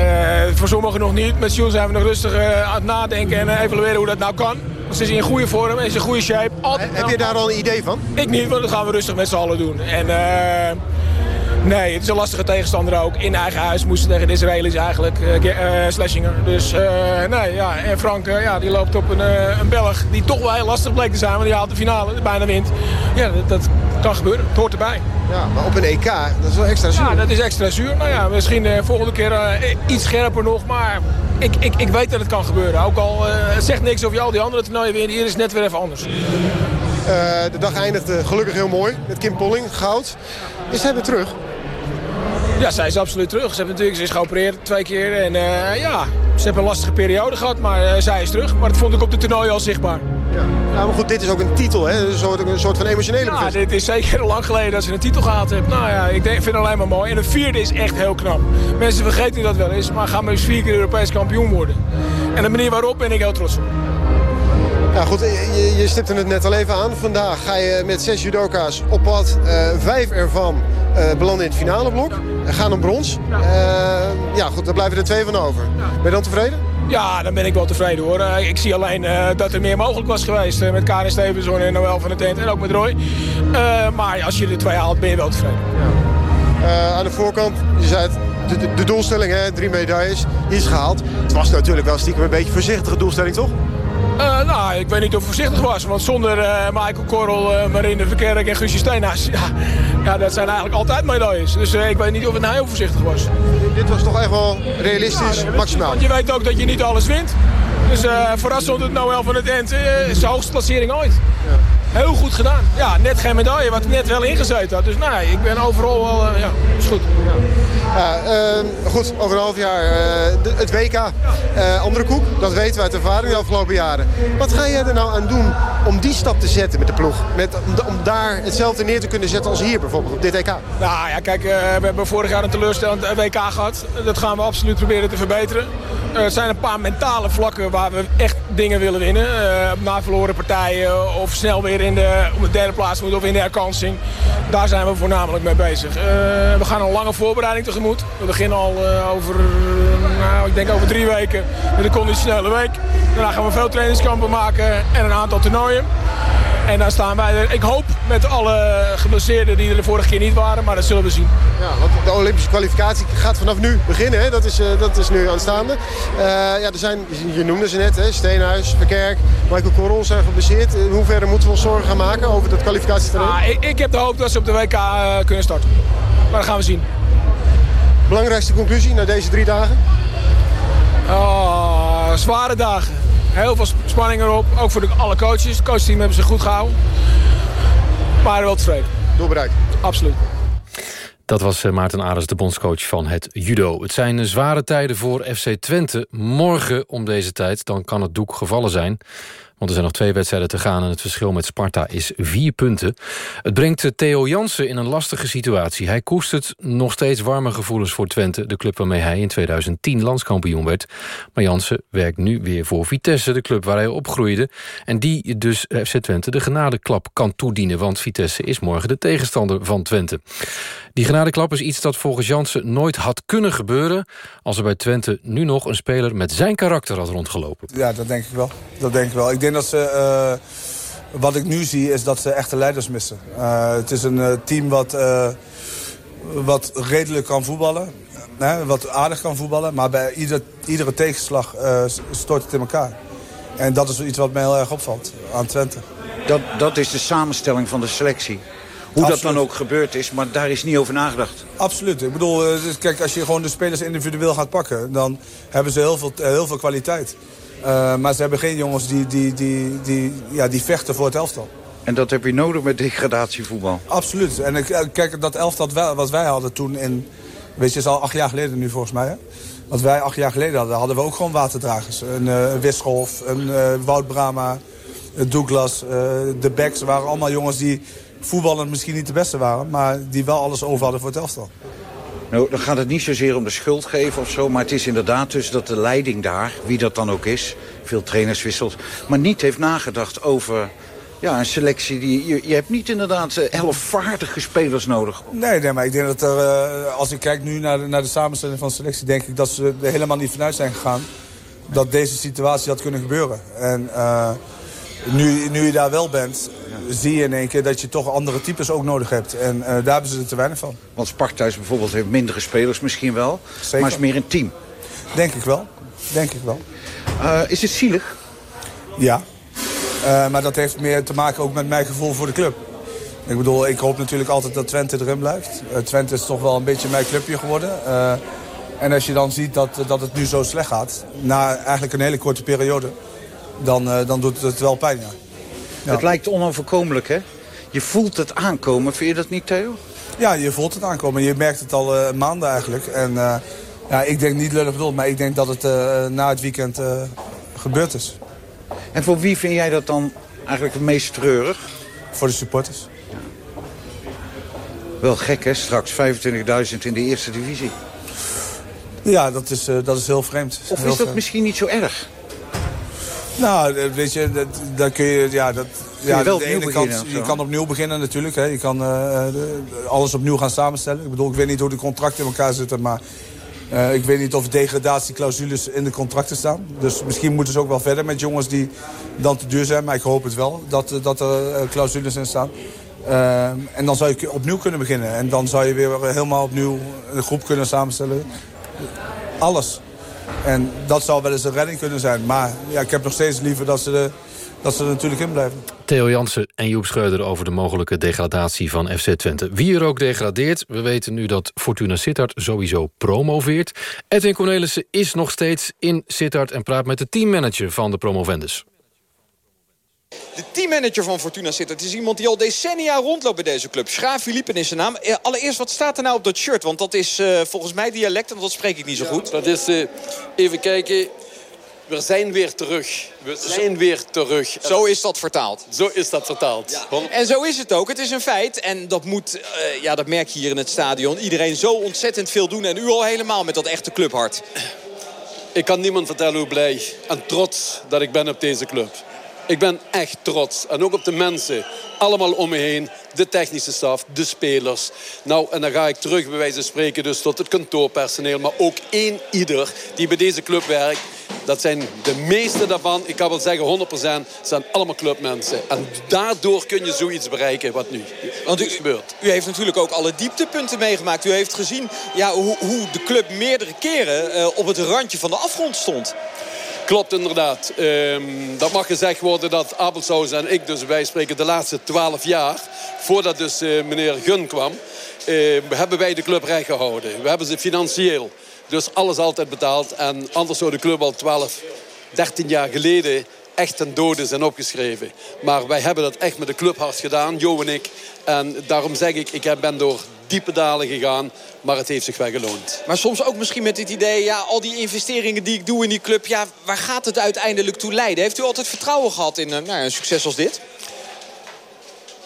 voor sommigen nog niet. Met Jules zijn we nog rustig aan het nadenken en evalueren hoe dat nou kan. Ze is in goede vorm, is in goede shape. Altijd, Heb je daar al een idee van? Ik niet, want dat gaan we rustig met z'n allen doen. En Nee, het is een lastige tegenstander ook. In eigen huis moesten tegen de Israëli's eigenlijk, uh. Dus uh, nee, ja. En Frank ja, die loopt op een, een Belg die toch wel heel lastig bleek te zijn. Want die haalt de finale, bijna wint. Ja, dat, dat, kan gebeuren. Het hoort erbij. Ja, maar op een EK, dat is wel extra zuur. Ja, dat is extra zuur. Nou ja, misschien de volgende keer iets scherper nog. Maar ik, ik, ik weet dat het kan gebeuren. Ook al het zegt niks over al die andere toernooien weer. Hier is het net weer even anders. de dag eindigde gelukkig heel mooi met Kim Polling, goud. Is hij weer terug? Ja, zij is absoluut terug. Ze heeft natuurlijk ze is geopereerd twee keer. En uh, ja, ze heeft een lastige periode gehad, maar uh, zij is terug. Maar dat vond ik op de toernooi al zichtbaar. Ja. Nou, maar goed, dit is ook een titel, hè? Een soort, een soort van emotionele Ja, dit is zeker lang geleden dat ze een titel gehad heeft. Nou ja, ik denk, vind het alleen maar mooi. En de vierde is echt heel knap. Mensen vergeten dat wel eens, maar gaan we eens vier keer Europees kampioen worden. En de manier waarop ben ik heel trots op. Ja, goed, je, je stipte het net al even aan. Vandaag ga je met zes judoka's op pad. Uh, vijf ervan belanden in het finale blok. En gaan om brons. Ja. Uh, ja, goed, daar blijven er twee van over. Ben je dan tevreden? Ja, dan ben ik wel tevreden hoor. Uh, ik zie alleen uh, dat er meer mogelijk was geweest. Uh, met Karin Stevenson en Noël van der Tent en ook met Roy. maar als je de twee haalt, ben je wel tevreden. Ja. aan de voorkant, je zei het, de, de, de doelstelling, hè, drie medailles, is gehaald. Het was natuurlijk wel stiekem een beetje een voorzichtige doelstelling, toch? Uh, nou, ik weet niet of het voorzichtig was. Want zonder uh, Michael Korrel, uh, Marine Verkerk en Guusje Steenhuis... Ja, ja, dat zijn eigenlijk altijd medailles. Dus ik weet niet of het nou heel voorzichtig was. Dit was toch echt wel realistisch, ja, maximaal? Want je weet ook dat je niet alles wint. Dus verrassend het Noël van het End is de hoogste placering ooit. Ja. Heel goed gedaan. Ja, net geen medaille, wat net wel ingezeten had. Dus nee, ik ben overal wel, ja, is goed. Ja, uh, goed, over een half jaar uh, de, het WK. Uh, andere koek, dat weten we uit ervaring de afgelopen jaren. Wat ga jij er nou aan doen om die stap te zetten met de ploeg? Met, om, om daar hetzelfde neer te kunnen zetten als hier bijvoorbeeld op dit WK? Nou ja, kijk, we hebben vorig jaar een teleurstellend WK gehad. Dat gaan we absoluut proberen te verbeteren. het zijn een paar mentale vlakken waar we echt dingen willen winnen. na verloren partijen of snel weer in de, om de derde plaats moeten of in de herkansing. Daar zijn we voornamelijk mee bezig. we gaan een lange voorbereiding tegemoet. We beginnen al uh, over, nou, ik denk over drie weken met de conditionele week. Daarna gaan we veel trainingskampen maken en een aantal toernooien. En dan staan wij er, ik hoop, met alle geblesseerden die er de vorige keer niet waren. Maar dat zullen we zien. Ja, want de Olympische kwalificatie gaat vanaf nu beginnen. Hè? Dat, is, uh, dat is nu aanstaande. Uh, ja, er zijn, je noemde ze net, hè? Steenhuis, Verkerk, Michael Korrel zijn geblesseerd. In hoeverre moeten we ons zorgen gaan maken over dat kwalificatieterrein? Ah, ik, ik heb de hoop dat ze op de WK uh, kunnen starten. Maar dat gaan we zien. Belangrijkste conclusie na deze drie dagen? Oh, zware dagen. Heel veel spanning erop. Ook voor de, alle coaches. Het coachteam hebben ze goed gehouden. Maar wel tevreden. Doel bereikt? Absoluut. Dat was eh, Maarten Ares, de bondscoach van het judo. Het zijn zware tijden voor FC Twente. Morgen om deze tijd, dan kan het doek gevallen zijn. Want er zijn nog twee wedstrijden te gaan... en het verschil met Sparta is vier punten. Het brengt Theo Jansen in een lastige situatie. Hij koestert nog steeds warme gevoelens voor Twente... de club waarmee hij in 2010 landskampioen werd. Maar Jansen werkt nu weer voor Vitesse, de club waar hij opgroeide... en die dus FC Twente de genadeklap kan toedienen... want Vitesse is morgen de tegenstander van Twente. Die genadeklap is iets dat volgens Jansen nooit had kunnen gebeuren... als er bij Twente nu nog een speler met zijn karakter had rondgelopen. Ja, dat denk ik wel. Dat denk ik wel. Ik denk dat ze... Uh, wat ik nu zie is dat ze echte leiders missen. Uh, het is een uh, team wat, wat redelijk kan voetballen. wat aardig kan voetballen. Maar bij ieder, iedere tegenslag stort het in elkaar. En dat is iets wat mij heel erg opvalt aan Twente. Dat, dat is de samenstelling van de selectie. Hoe dat dan ook gebeurd is, maar daar is niet over nagedacht. Absoluut. Ik bedoel, kijk, als je gewoon de spelers individueel gaat pakken... dan hebben ze heel veel, heel veel kwaliteit. Uh, maar ze hebben geen jongens die, die, die, die, ja, die vechten voor het elftal. En dat heb je nodig met degradatievoetbal? Absoluut. En ik, kijk, dat elftal wat wij hadden toen in... Weet je, is al acht jaar geleden nu volgens mij. Hè? Wat wij acht jaar geleden hadden, hadden we ook gewoon waterdragers. Een uh, Wisscholf, een uh, Wout Brama, Douglas, de Becks. waren allemaal jongens die voetballend misschien niet de beste waren... maar die wel alles over hadden voor het elftal. Nou, dan gaat het niet zozeer om de schuld geven of zo... maar het is inderdaad dus dat de leiding daar, wie dat dan ook is... veel trainers wisselt, maar niet heeft nagedacht over... Ja, een selectie die... Je, je hebt niet inderdaad uh, vaardige spelers nodig. Nee, nee, maar ik denk dat er... Uh, als ik kijk nu naar de, naar de samenstelling van de selectie... denk ik dat ze er helemaal niet vanuit zijn gegaan... dat deze situatie had kunnen gebeuren. En... Uh, nu, nu je daar wel bent, zie je in één keer dat je toch andere types ook nodig hebt. En uh, daar hebben ze er te weinig van. Want Sparta bijvoorbeeld heeft mindere spelers misschien wel. Zeker. Maar is meer een team. Denk ik wel. Denk ik wel. Uh, is het zielig? Ja. Uh, maar dat heeft meer te maken ook met mijn gevoel voor de club. Ik bedoel, ik hoop natuurlijk altijd dat Twente erin blijft. Twente is toch wel een beetje mijn clubje geworden. en als je dan ziet dat, dat het nu zo slecht gaat... na eigenlijk een hele korte periode dan, uh, dan doet het wel pijn, ja. Het lijkt onoverkomelijk, hè? Je voelt het aankomen, vind je dat niet, Theo? Ja, je voelt het aankomen. Je merkt het al uh, maanden eigenlijk. En uh, ja, ik denk niet lullig bedoeld, maar ik denk dat het na het weekend gebeurd is. En voor wie vind jij dat dan eigenlijk het meest treurig? Voor de supporters. Ja. Wel gek, hè? Straks 25.000 in de eerste divisie. Ja, dat is, dat is heel vreemd. Of heel is dat misschien niet zo erg? Nou, weet je, dat, dat kun je... Ja, dat, ja, je, de ene kant, je kan opnieuw beginnen natuurlijk. Hè. Je kan uh, alles opnieuw gaan samenstellen. Ik bedoel, ik weet niet hoe de contracten in elkaar zitten, maar... Uh, ik weet niet of degradatieclausules in de contracten staan. Dus misschien moeten ze ook wel verder met jongens die dan te duur zijn. Maar ik hoop het wel, dat, dat er clausules in staan. Uh, en dan zou je opnieuw kunnen beginnen. En dan zou je weer helemaal opnieuw een groep kunnen samenstellen. Alles. En dat zou wel eens een redding kunnen zijn. Maar ja, ik heb nog steeds liever dat ze, dat ze er natuurlijk in blijven. Theo Jansen en Joep Schreuder over de mogelijke degradatie van FC Twente. Wie er ook degradeert, we weten nu dat Fortuna Sittard sowieso promoveert. Edwin Cornelissen is nog steeds in Sittard en praat met de teammanager van de promovendus. De teammanager van Fortuna Sittard is iemand die al decennia rondloopt bij deze club. Schaaf Philippen is zijn naam. Eh, allereerst, wat staat er nou op dat shirt? Want dat is uh, volgens mij dialect en dat spreek ik niet zo goed. dat is, uh, even kijken... We zijn weer terug. We zijn weer terug. Zo is dat vertaald. Zo is dat vertaald. Ja. En zo is het ook. Het is een feit. En dat moet, uh, ja, dat merk je hier in het stadion. Iedereen zo ontzettend veel doen. En u al helemaal met dat echte clubhart. Ik kan niemand vertellen hoe blij en trots dat ik ben op deze club. Ik ben echt trots. En ook op de mensen. Allemaal om me heen. De technische staf, de spelers. Nou, en dan ga ik terug bij wijze van spreken dus tot het kantoorpersoneel. Maar ook één ieder die bij deze club werkt. Dat zijn de meeste daarvan, ik kan wel zeggen 100%, zijn allemaal clubmensen. En daardoor kun je zoiets bereiken wat nu Want u, gebeurt. U heeft natuurlijk ook alle dieptepunten meegemaakt. U heeft gezien ja, hoe, hoe de club meerdere keren uh, op het randje van de afgrond stond. Klopt inderdaad. Um, dat mag gezegd worden dat Abelshaus en ik dus wij spreken de laatste twaalf jaar... voordat dus uh, meneer Gun kwam, uh, hebben wij de club recht gehouden. We hebben ze financieel. Dus alles altijd betaald. En anders zou de club al 12, 13 jaar geleden echt ten dode zijn opgeschreven. Maar wij hebben dat echt met de clubhart gedaan, Jo en ik. En daarom zeg ik, ik ben door diepe dalen gegaan. Maar het heeft zich wel geloond. Maar soms ook misschien met het idee... ja, al die investeringen die ik doe in die club... ja, waar gaat het uiteindelijk toe leiden? Heeft u altijd vertrouwen gehad in nou, een succes als dit?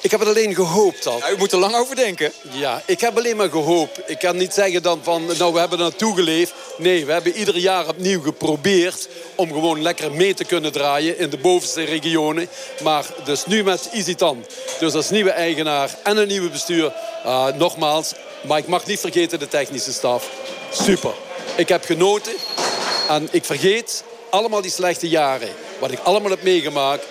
Ik heb het alleen gehoopt al. u moet er lang over denken. Ja, ik heb alleen maar gehoopt. Ik kan niet zeggen dan van, nou we hebben er naartoe geleefd. Nee, we hebben ieder jaar opnieuw geprobeerd... om gewoon lekker mee te kunnen draaien in de bovenste regionen. Maar dus nu met Isitan. Dus als nieuwe eigenaar en een nieuwe bestuur. Uh, nogmaals, maar ik mag niet vergeten de technische staf. Super. Ik heb genoten. En ik vergeet allemaal die slechte jaren. Wat ik allemaal heb meegemaakt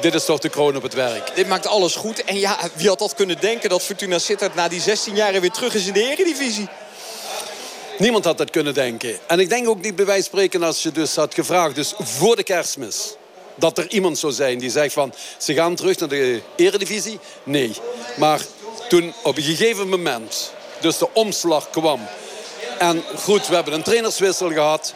dit is toch de kroon op het werk. Dit maakt alles goed. En ja, wie had dat kunnen denken dat Fortuna Sittard na die 16 jaren weer terug is in de eredivisie? Niemand had dat kunnen denken. En ik denk ook niet bij wijze van spreken als je dus had gevraagd, dus voor de kerstmis. Dat er iemand zou zijn die zegt van, ze gaan terug naar de eredivisie. Nee. Maar toen op een gegeven moment, dus de omslag kwam. En goed, we hebben een trainerswissel gehad.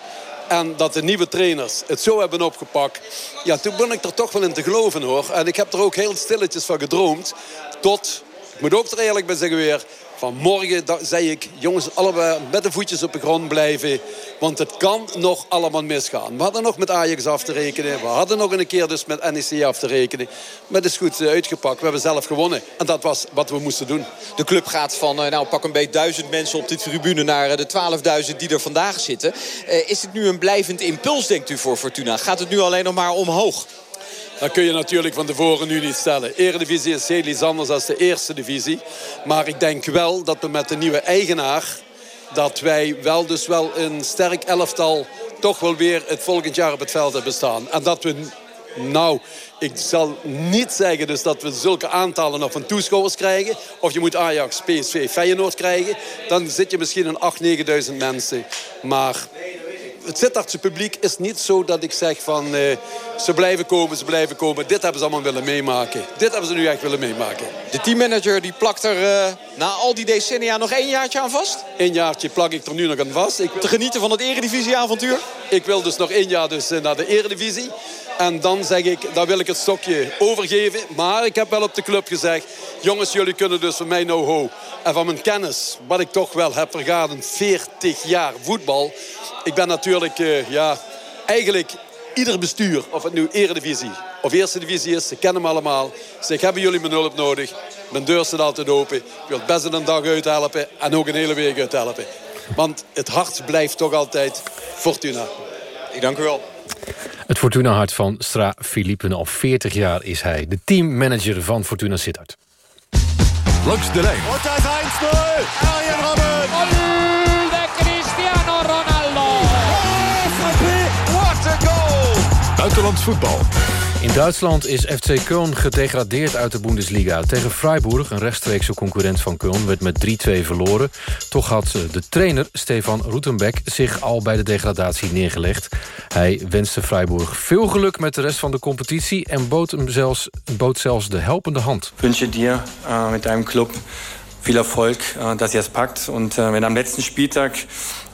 En dat de nieuwe trainers het zo hebben opgepakt. Ja, toen ben ik er toch wel in te geloven hoor. En ik heb er ook heel stilletjes van gedroomd. Tot, ik moet ook er eerlijk bij zeggen weer... Vanmorgen zei ik, jongens, allebei met de voetjes op de grond blijven. Want het kan nog allemaal misgaan. We hadden nog met Ajax af te rekenen. We hadden nog een keer dus met NEC af te rekenen. Maar het is goed eh, uitgepakt. We hebben zelf gewonnen. En dat was wat we moesten doen. De club gaat van, eh, nou pak een beetje duizend mensen op de tribune... naar eh, de 12.000 die er vandaag zitten. Is het nu een blijvend impuls, denkt u, voor Fortuna? Gaat het nu alleen nog maar omhoog? Dat kun je natuurlijk van tevoren nu niet stellen. Eredivisie is heel iets anders dan de eerste divisie. Maar ik denk wel dat we met de nieuwe eigenaar... dat wij wel dus wel een sterk elftal... toch wel weer het volgend jaar op het veld hebben staan. En dat we... Nou, ik zal niet zeggen dus dat we zulke aantallen nog van toeschouwers krijgen. Of je moet Ajax, PSV, Feyenoord krijgen. Dan zit je misschien een 8.000, 9.000 mensen. Maar het Sittardse publiek is niet zo dat ik zeg van... Uh, ze blijven komen, ze blijven komen. Dit hebben ze allemaal willen meemaken. Dit hebben ze nu echt willen meemaken. De teammanager die plakt er uh, na al die decennia nog één jaartje aan vast? Eén jaartje plak ik er nu nog aan vast. Ik... Te genieten van het eredivisieavontuur? Ik wil dus nog één jaar dus, uh, naar de eredivisie. En dan zeg ik, dan wil ik het stokje overgeven. Maar ik heb wel op de club gezegd... jongens, jullie kunnen dus van mijn know-how en van mijn kennis... wat ik toch wel heb vergaden, 40 jaar voetbal... Ik ben natuurlijk, uh, ja, eigenlijk ieder bestuur, of het nu eredivisie of eerste divisie is, ze kennen me allemaal. Zeg, hebben jullie mijn hulp nodig? Mijn deur staat altijd open. Ik wil best een dag uithelpen en ook een hele week uithelpen. Want het hart blijft toch altijd Fortuna. Ik dank u wel. Het Fortuna-hart van Stra Philippen. Al 40 jaar is hij de teammanager van Fortuna Sittard. Langs de lijn. Wat is 1-0. Arjen Robben. Buitenlands voetbal. In Duitsland is FC Köln gedegradeerd uit de Bundesliga. Tegen Freiburg, een rechtstreekse concurrent van Köln, werd met 3-2 verloren. Toch had de trainer Stefan Rutenbeck zich al bij de degradatie neergelegd. Hij wenste Freiburg veel geluk met de rest van de competitie... en bood hem zelfs, bood zelfs de helpende hand. Ik wens je dir uh, met deinem Club veel Erfolg, uh, dat je het pakt. En uh, wenn am letzten Spieltag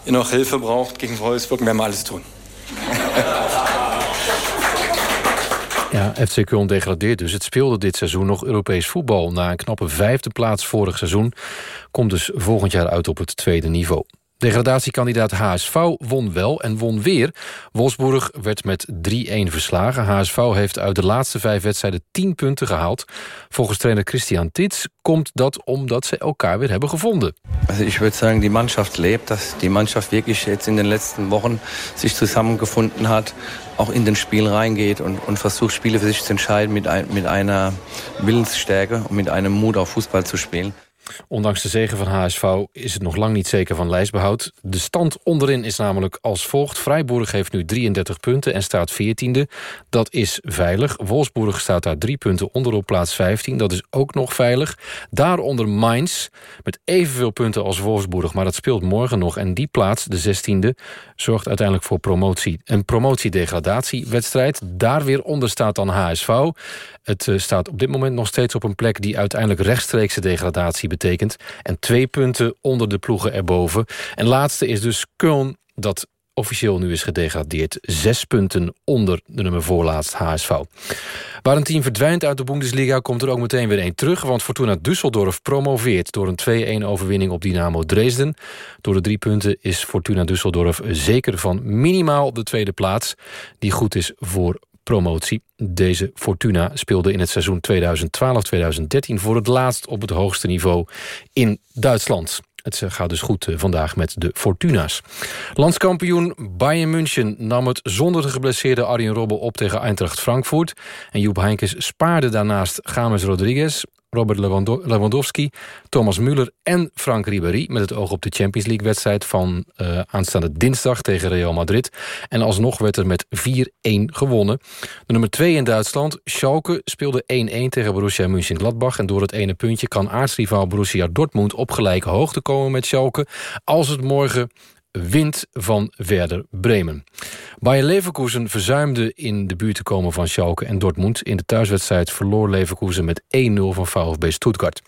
je nog Hilfe braucht gegen Wolfsburg, werden we alles doen. Ja, FC Köln degradeert dus. Het speelde dit seizoen nog Europees voetbal. Na een knappe vijfde plaats vorig seizoen... komt dus volgend jaar uit op het tweede niveau. Degradatiekandidaat HSV won wel en won weer. Wolfsburg werd met 3-1 verslagen. HSV heeft uit de laatste vijf wedstrijden 10 punten gehaald. Volgens trainer Christian Tits komt dat omdat ze elkaar weer hebben gevonden. Also ich würde sagen, die Mannschaft lebt, dass die Mannschaft wirklich jetzt in den letzten Wochen sich zusammengefunden hat, auch in den Spiel reingeht und, versucht Spiele für sich zu entscheiden mit, ein, mit einer Willensstärke und mit einem Mut auf Fußball zu spielen. Ondanks de zegen van HSV is het nog lang niet zeker van lijstbehoud. De stand onderin is namelijk als volgt. Freiburg heeft nu 33 punten en staat 14e. Dat is veilig. Wolfsburg staat daar drie punten onder op plaats 15. Dat is ook nog veilig. Daaronder Mainz met evenveel punten als Wolfsburg. Maar dat speelt morgen nog. En die plaats, de 16e, zorgt uiteindelijk voor promotie. Een promotiedegradatiewedstrijd. Daar weer onder staat dan HSV. Het eh, staat op dit moment nog steeds op een plek... die uiteindelijk rechtstreekse degradatie betekent. En twee punten onder de ploegen erboven. En laatste is dus Köln, dat officieel nu is gedegradeerd. Zes punten onder de nummer voorlaatst HSV. Waar een team verdwijnt uit de Bundesliga komt er ook meteen weer één terug... want Fortuna Düsseldorf promoveert door een 2-1 overwinning op Dynamo Dresden. Door de drie punten is Fortuna Düsseldorf zeker van minimaal de tweede plaats... die goed is voor promotie. Deze Fortuna speelde in het seizoen 2012-2013 voor het laatst op het hoogste niveau in Duitsland. Het gaat dus goed eh, vandaag met de Fortuna's. Landskampioen Bayern München nam het zonder de geblesseerde Arjen Robben op tegen Eintracht Frankfurt. En Joep Heinkes spaarde daarnaast James Rodriguez. Robert Lewandowski, Thomas Müller en Frank Ribéry... met het oog op de Champions League-wedstrijd van uh, aanstaande dinsdag tegen Real Madrid. En alsnog werd er met 4-1 gewonnen. De nummer 2 in Duitsland, Schalke, speelde 1-1 tegen Borussia Mönchengladbach... en door het ene puntje kan aartsrivaal Borussia Dortmund op gelijke hoogte komen met Schalke... als het morgen wint van Werder Bremen. Bayer Leverkusen verzuimde in de buurt te komen van Schalke en Dortmund. In de thuiswedstrijd verloor Leverkusen met 1-0 van VfB Stuttgart.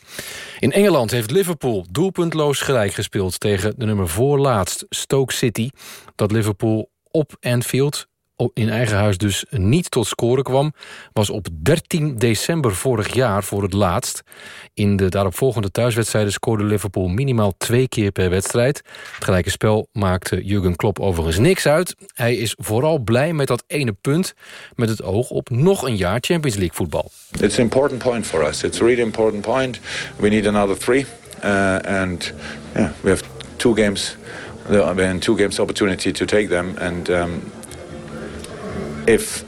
In Engeland heeft Liverpool doelpuntloos gelijk gespeeld... tegen de nummer voorlaatst Stoke City. Dat Liverpool op Anfield in eigen huis dus niet tot scoren kwam... was op 13 december vorig jaar voor het laatst. In de daaropvolgende thuiswedstrijden scoorde Liverpool minimaal twee keer per wedstrijd. Het gelijke spel maakte Jurgen Klopp overigens niks uit. Hij is vooral blij met dat ene punt... met het oog op nog een jaar Champions League voetbal. It's an important point for us. It's a really important point. We need another three. Uh, and yeah, we have two games... We have two games opportunity to take them. And um, if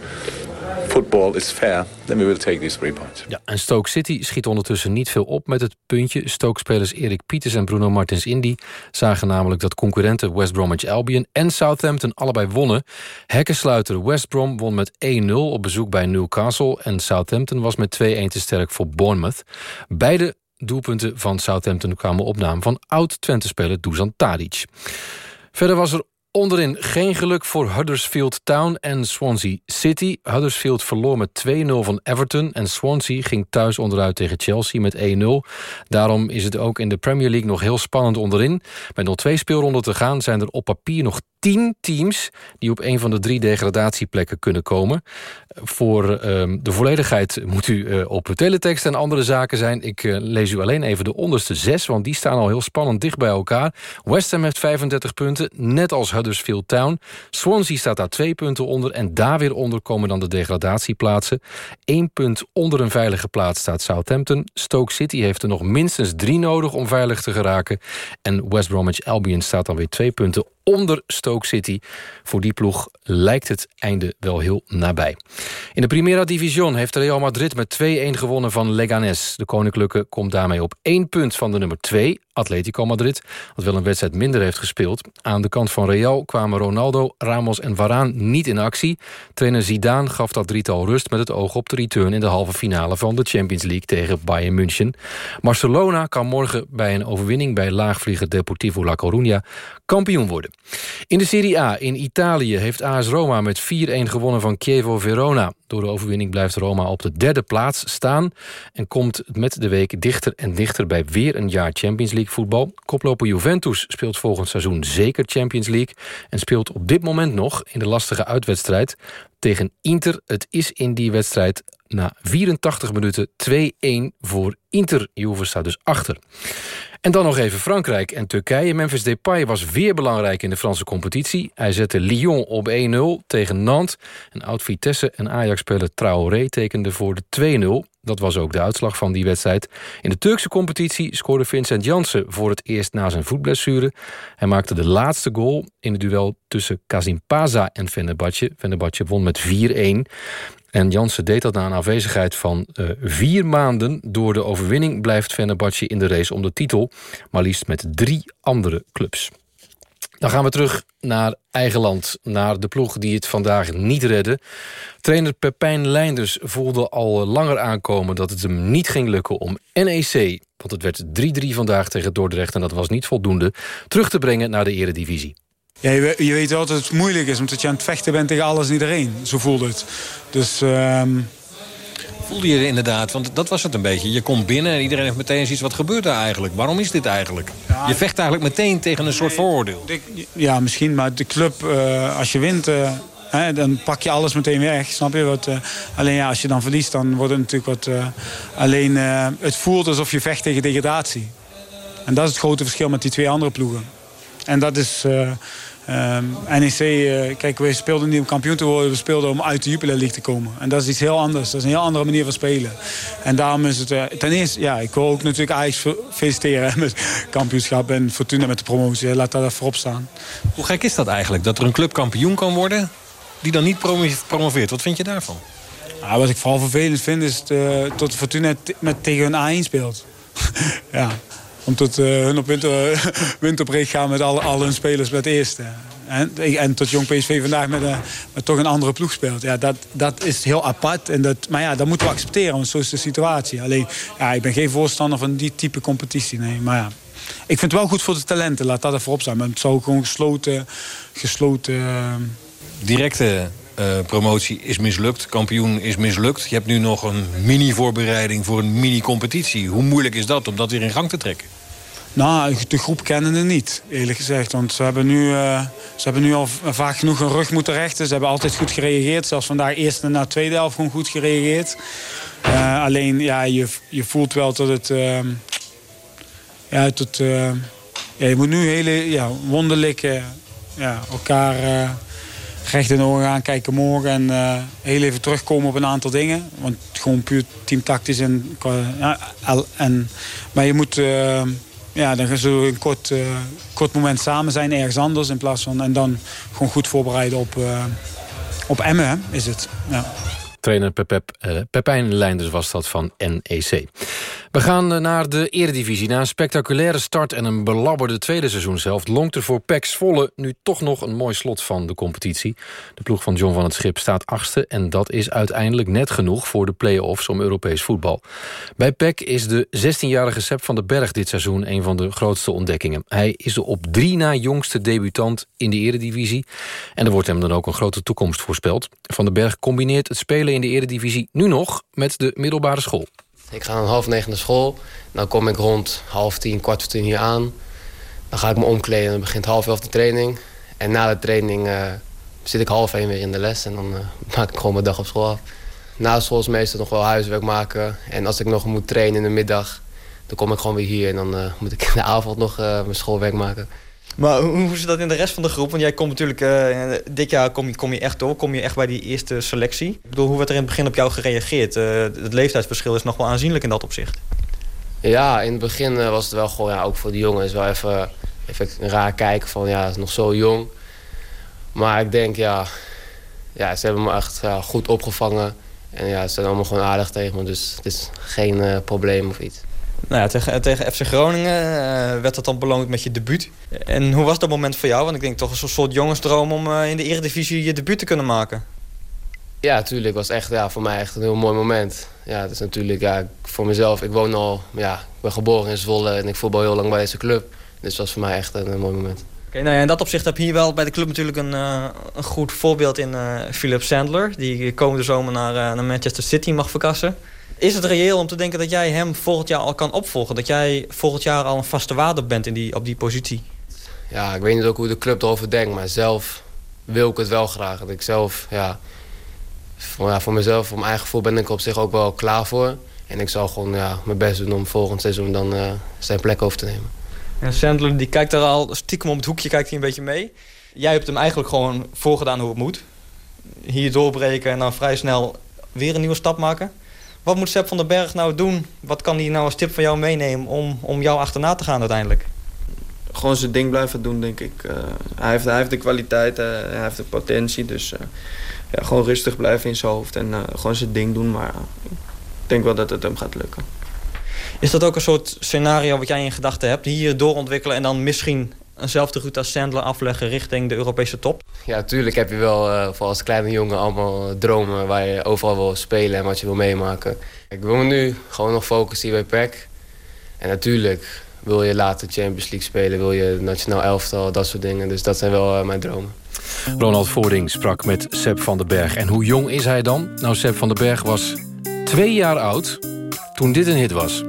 football is fair, then we will take these three points. Ja, en Stoke City schiet ondertussen niet veel op met het puntje. Stoke-spelers Erik Pieters en Bruno Martins Indy zagen namelijk dat concurrenten West Bromwich Albion en Southampton allebei wonnen. Hekkensluiter West Brom won met 1-0 op bezoek bij Newcastle en Southampton was met 2-1 te sterk voor Bournemouth. Beide doelpunten van Southampton kwamen op naam van oud-Twente-speler Dusan Tadic. Verder was er Onderin geen geluk voor Huddersfield Town en Swansea City. Huddersfield verloor met 2-0 van Everton... en Swansea ging thuis onderuit tegen Chelsea met 1-0. Daarom is het ook in de Premier League nog heel spannend onderin. Met nog twee speelronden te gaan zijn er op papier nog 10 teams... die op een van de drie degradatieplekken kunnen komen. Voor uh, de volledigheid moet u uh, op teletext en andere zaken zijn. Ik uh, lees u alleen even de onderste zes... want die staan al heel spannend dicht bij elkaar. West Ham heeft 35 punten, net als Huddersfield Town. Swansea staat daar twee punten onder... en daar weer onder komen dan de degradatieplaatsen. Eén punt onder een veilige plaats staat Southampton. Stoke City heeft er nog minstens drie nodig om veilig te geraken. En West Bromwich Albion staat dan weer twee punten onder Stoke City. Voor die ploeg lijkt het einde wel heel nabij. In de Primera Division heeft Real Madrid met 2-1 gewonnen van Leganes. De Koninklijke komt daarmee op één punt van de nummer 2, Atletico Madrid... dat wel een wedstrijd minder heeft gespeeld. Aan de kant van Real kwamen Ronaldo, Ramos en Varaan niet in actie. Trainer Zidane gaf dat drietal rust met het oog op de return... in de halve finale van de Champions League tegen Bayern München. Barcelona kan morgen bij een overwinning bij laagvlieger Deportivo La Coruña kampioen worden. In de Serie A in Italië heeft AS Roma met 4-1 gewonnen van Chievo Verona. Door de overwinning blijft Roma op de derde plaats staan... en komt met de week dichter en dichter bij weer een jaar Champions League voetbal. Koploper Juventus speelt volgend seizoen zeker Champions League... en speelt op dit moment nog in de lastige uitwedstrijd tegen Inter. Het is in die wedstrijd na 84 minuten 2-1 voor Inter. Juve staat dus achter. En dan nog even Frankrijk en Turkije. Memphis Depay was weer belangrijk in de Franse competitie. Hij zette Lyon op 1-0 tegen Nantes. En oud-Vitesse en Ajax-speler Traoré tekende voor de 2-0. Dat was ook de uitslag van die wedstrijd. In de Turkse competitie scoorde Vincent Janssen voor het eerst na zijn voetblessure. Hij maakte de laatste goal in het duel tussen Paza en Fenerbahce. Fenerbahce won met 4-1. En Jansen deed dat na een afwezigheid van uh, vier maanden. Door de overwinning blijft Fenerbahce in de race om de titel. Maar liefst met drie andere clubs. Dan gaan we terug naar eigen land. Naar de ploeg die het vandaag niet redde. Trainer Pepijn Leinders voelde al langer aankomen... dat het hem niet ging lukken om NEC... want het werd 3-3 vandaag tegen Dordrecht... en dat was niet voldoende... terug te brengen naar de eredivisie. Ja, je, weet, je weet wel dat het moeilijk is, omdat je aan het vechten bent tegen alles en iedereen. Zo voelde het. Dus um, voelde je inderdaad? Want dat was het een beetje. Je komt binnen en iedereen heeft meteen zoiets... wat gebeurt er eigenlijk? Waarom is dit eigenlijk? je vecht eigenlijk meteen tegen een soort vooroordeel. Ja, misschien, maar de club, uh, als je wint... Uh, hè, dan pak je alles meteen weg, snap je? Wat, uh, alleen ja, als je dan verliest, dan wordt het natuurlijk wat... alleen het voelt alsof je vecht tegen degradatie. En dat is het grote verschil met die twee andere ploegen. En dat is... Um, ehm, NEC, uh, kijk, we speelden niet om kampioen te worden. We speelden om uit de Jupiler League te komen. En dat is iets heel anders. Dat is een heel andere manier van spelen. En daarom is het... Uh, ten eerste, ja, ik wil ook natuurlijk Ajax feliciteren met kampioenschap. En Fortuna met de promotie. Laat dat voorop staan. Hoe gek is dat eigenlijk? Dat er een club kampioen kan worden... die dan niet promoveert. Wat vind je daarvan? Ja, wat ik vooral vervelend vind is uh, tot Fortuna met tegen een A1 speelt. ja omdat uh, hun op winter, winterbreak gaan met al, hun spelers met eerste. En, en tot Jong PSV vandaag met, uh, met toch een andere ploeg speelt. Ja, dat, dat is heel apart. En dat, maar ja, dat moeten we accepteren, want zo is de situatie. Alleen, ja, ik ben geen voorstander van die type competitie. Nee, maar ja, ik vind het wel goed voor de talenten, laat dat er voorop zijn. Maar het zou gewoon gesloten... gesloten. Directe promotie is mislukt, kampioen is mislukt. Je hebt nu nog een mini-voorbereiding voor een mini-competitie. Hoe moeilijk is dat om dat weer in gang te trekken? Nou, de groep kennen het niet, eerlijk gezegd. Want ze hebben, nu, uh, ze hebben nu al vaak genoeg een rug moeten rechten. Ze hebben altijd goed gereageerd. Zelfs vandaag eerste na tweede helft gewoon goed gereageerd. Uh, alleen, ja, je, je voelt wel dat het... Uh, ja, tot, ja, je moet nu hele ja, wonderlijke ja, elkaar recht in de ogen gaan kijken morgen. En heel even terugkomen op een aantal dingen. Want gewoon puur teamtactisch. En, en, maar je moet ja, dan gaan ze een kort, uh, kort moment samen zijn ergens anders. In plaats van, en dan gewoon goed voorbereiden op, uh, op Emmen is het. Ja. Trainer Pep, uh, Pepijn Leinders was dat van NEC. We gaan eh, naar de eredivisie. Na een spectaculaire start en een belabberde tweede seizoenshelft... longt er voor PEC Volle nu toch nog een mooi slot van de competitie. De ploeg van John van het Schip staat achtste... en dat is uiteindelijk net genoeg voor de play-offs om Europees voetbal. Bij PEC is de 16-jarige Sepp van den Berg dit seizoen... een van de grootste ontdekkingen. Hij is de op drie na jongste debutant in de eredivisie... en er wordt hem dan ook een grote toekomst voorspeld. Van den Berg combineert het spelen in de eredivisie nu nog... met de middelbare school. Ik ga om half negen naar school. Dan kom ik rond half tien, kwart voor tien hier aan. Dan ga ik me omkleden en dan begint half elf de training. En na de training uh, zit ik half één weer in de les. En dan uh, maak ik gewoon mijn dag op school af. Na school is meestal nog wel huiswerk maken. En als ik nog moet trainen in de middag... dan kom ik gewoon weer hier. En dan uh, moet ik in de avond nog mijn schoolwerk maken. Maar hoe is dat in de rest van de groep? Want jij komt natuurlijk, uh, dit jaar kom je, kom je echt door. Kom je echt bij die eerste selectie. Ik bedoel, hoe werd er in het begin op jou gereageerd? Uh, het leeftijdsverschil is nog wel aanzienlijk in dat opzicht. Ja, in het begin eh, was het wel gewoon, ja, ook voor de jongens, wel even, even raar kijken van, ja, het is nog zo jong. Maar ik denk, ja, ja ze hebben me echt goed opgevangen. En ja, ze zijn allemaal gewoon aardig tegen me, dus het is geen probleem of iets. Nou ja, tegen, tegen FC Groningen uh, werd dat dan beloond met je debuut. En hoe was dat moment voor jou? Want ik denk toch een soort jongensdroom om uh, in de Eredivisie je debuut te kunnen maken. Ja, natuurlijk. Het was echt ja, voor mij echt een heel mooi moment. Ja, het is natuurlijk ja, voor mezelf. Ik woon al, ja, ik ben geboren in Zwolle en ik voetbal heel lang bij deze club. Dus dat was voor mij echt een, mooi moment. Oké, nou ja, in dat opzicht heb je hier wel bij de club natuurlijk een, uh, een goed voorbeeld in Philip Sandler. Die komende zomer naar, naar Manchester City mag verkassen. Is het reëel om te denken dat jij hem volgend jaar al kan opvolgen? Dat jij volgend jaar al een vaste waarde bent in die, op die positie? Ja, ik weet niet ook hoe de club erover denkt, maar zelf wil ik het wel graag. Dat ik zelf, ja, voor, ja, voor mezelf, voor mijn eigen gevoel ben ik er op zich ook wel klaar voor. En ik zal gewoon ja, mijn best doen om volgend seizoen dan uh, zijn plek over te nemen. En Sandler die kijkt er al stiekem om het hoekje kijkt hij een beetje mee. Jij hebt hem eigenlijk gewoon voorgedaan hoe het moet. Hier doorbreken en dan vrij snel weer een nieuwe stap maken. Wat moet Sepp van den Berg nou doen? Wat kan hij nou als tip van jou meenemen om, om jou achterna te gaan uiteindelijk? Gewoon zijn ding blijven doen, denk ik. Uh, hij, heeft, hij heeft de kwaliteit, uh, hij heeft de potentie. Dus uh, ja, gewoon rustig blijven in zijn hoofd en gewoon zijn ding doen. Maar ik denk wel dat het hem gaat lukken. Is dat ook een soort scenario wat jij in gedachten hebt? Hier doorontwikkelen en dan misschien eenzelfde route als Sandler afleggen richting de Europese top? Ja, natuurlijk heb je wel uh, voor als kleine jongen allemaal dromen waar je overal wil spelen en wat je wil meemaken. Ik wil me nu gewoon nog focussen hier bij PEC. En natuurlijk wil je later Champions League spelen, wil je nationaal elftal, dat soort dingen. Dus dat zijn wel uh, mijn dromen. Ronald Voording sprak met Seb van den Berg. En hoe jong is hij dan? Nou, Seb van den Berg was twee jaar oud toen dit een hit was.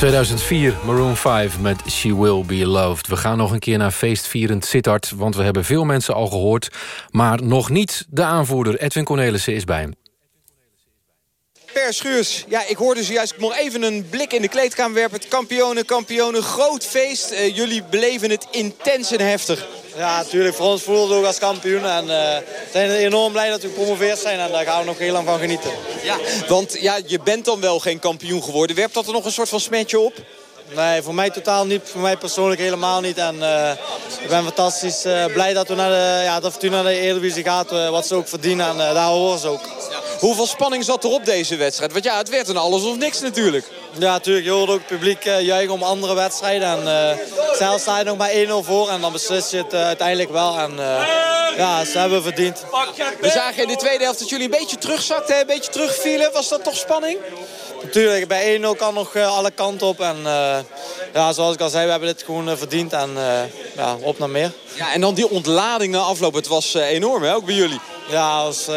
2004, Maroon 5 met She Will Be Loved. We gaan nog een keer naar feestvierend Sittard... want we hebben veel mensen al gehoord... maar nog niet de aanvoerder Edwin Cornelissen is bij hem. Per Schuurs, ja, ik hoorde zojuist nog even een blik in de kleedkamer werpen. Kampioenen, kampioenen, groot feest. Eh, jullie beleven het intens en heftig. Ja, natuurlijk. Voor ons voelt het ook als kampioen. En eh, we zijn enorm blij dat we gepromoveerd zijn. En daar gaan we nog heel lang van genieten. Ja, want ja, je bent dan wel geen kampioen geworden. Werpt dat er nog een soort van smetje op? Nee, voor mij totaal niet. Voor mij persoonlijk helemaal niet. En eh, ik ben fantastisch eh, blij dat we naar de, ja, dat naar de Eredivisie gaat. eh, wat ze ook verdienen. En daar horen ze ook. Hoeveel spanning zat er op deze wedstrijd? Want ja, het werd een alles of niks natuurlijk. Ja, natuurlijk. Je hoort ook het publiek juichen om andere wedstrijden. En zelfs sta je nog maar 1-0 voor. En dan beslis je het uiteindelijk wel. En ja, ze hebben verdiend. We zagen in de tweede helft dat jullie een beetje terugzakten, een beetje terugvielen. Was dat toch spanning? Natuurlijk, bij 1-0 kan nog eh, alle kanten op. En eh, ja, zoals ik al zei, we hebben dit gewoon eh, verdiend. En ja, op naar meer. Ja, en dan die ontlading na afloop. Het was enorm, hè? ook bij jullie. Ja, het was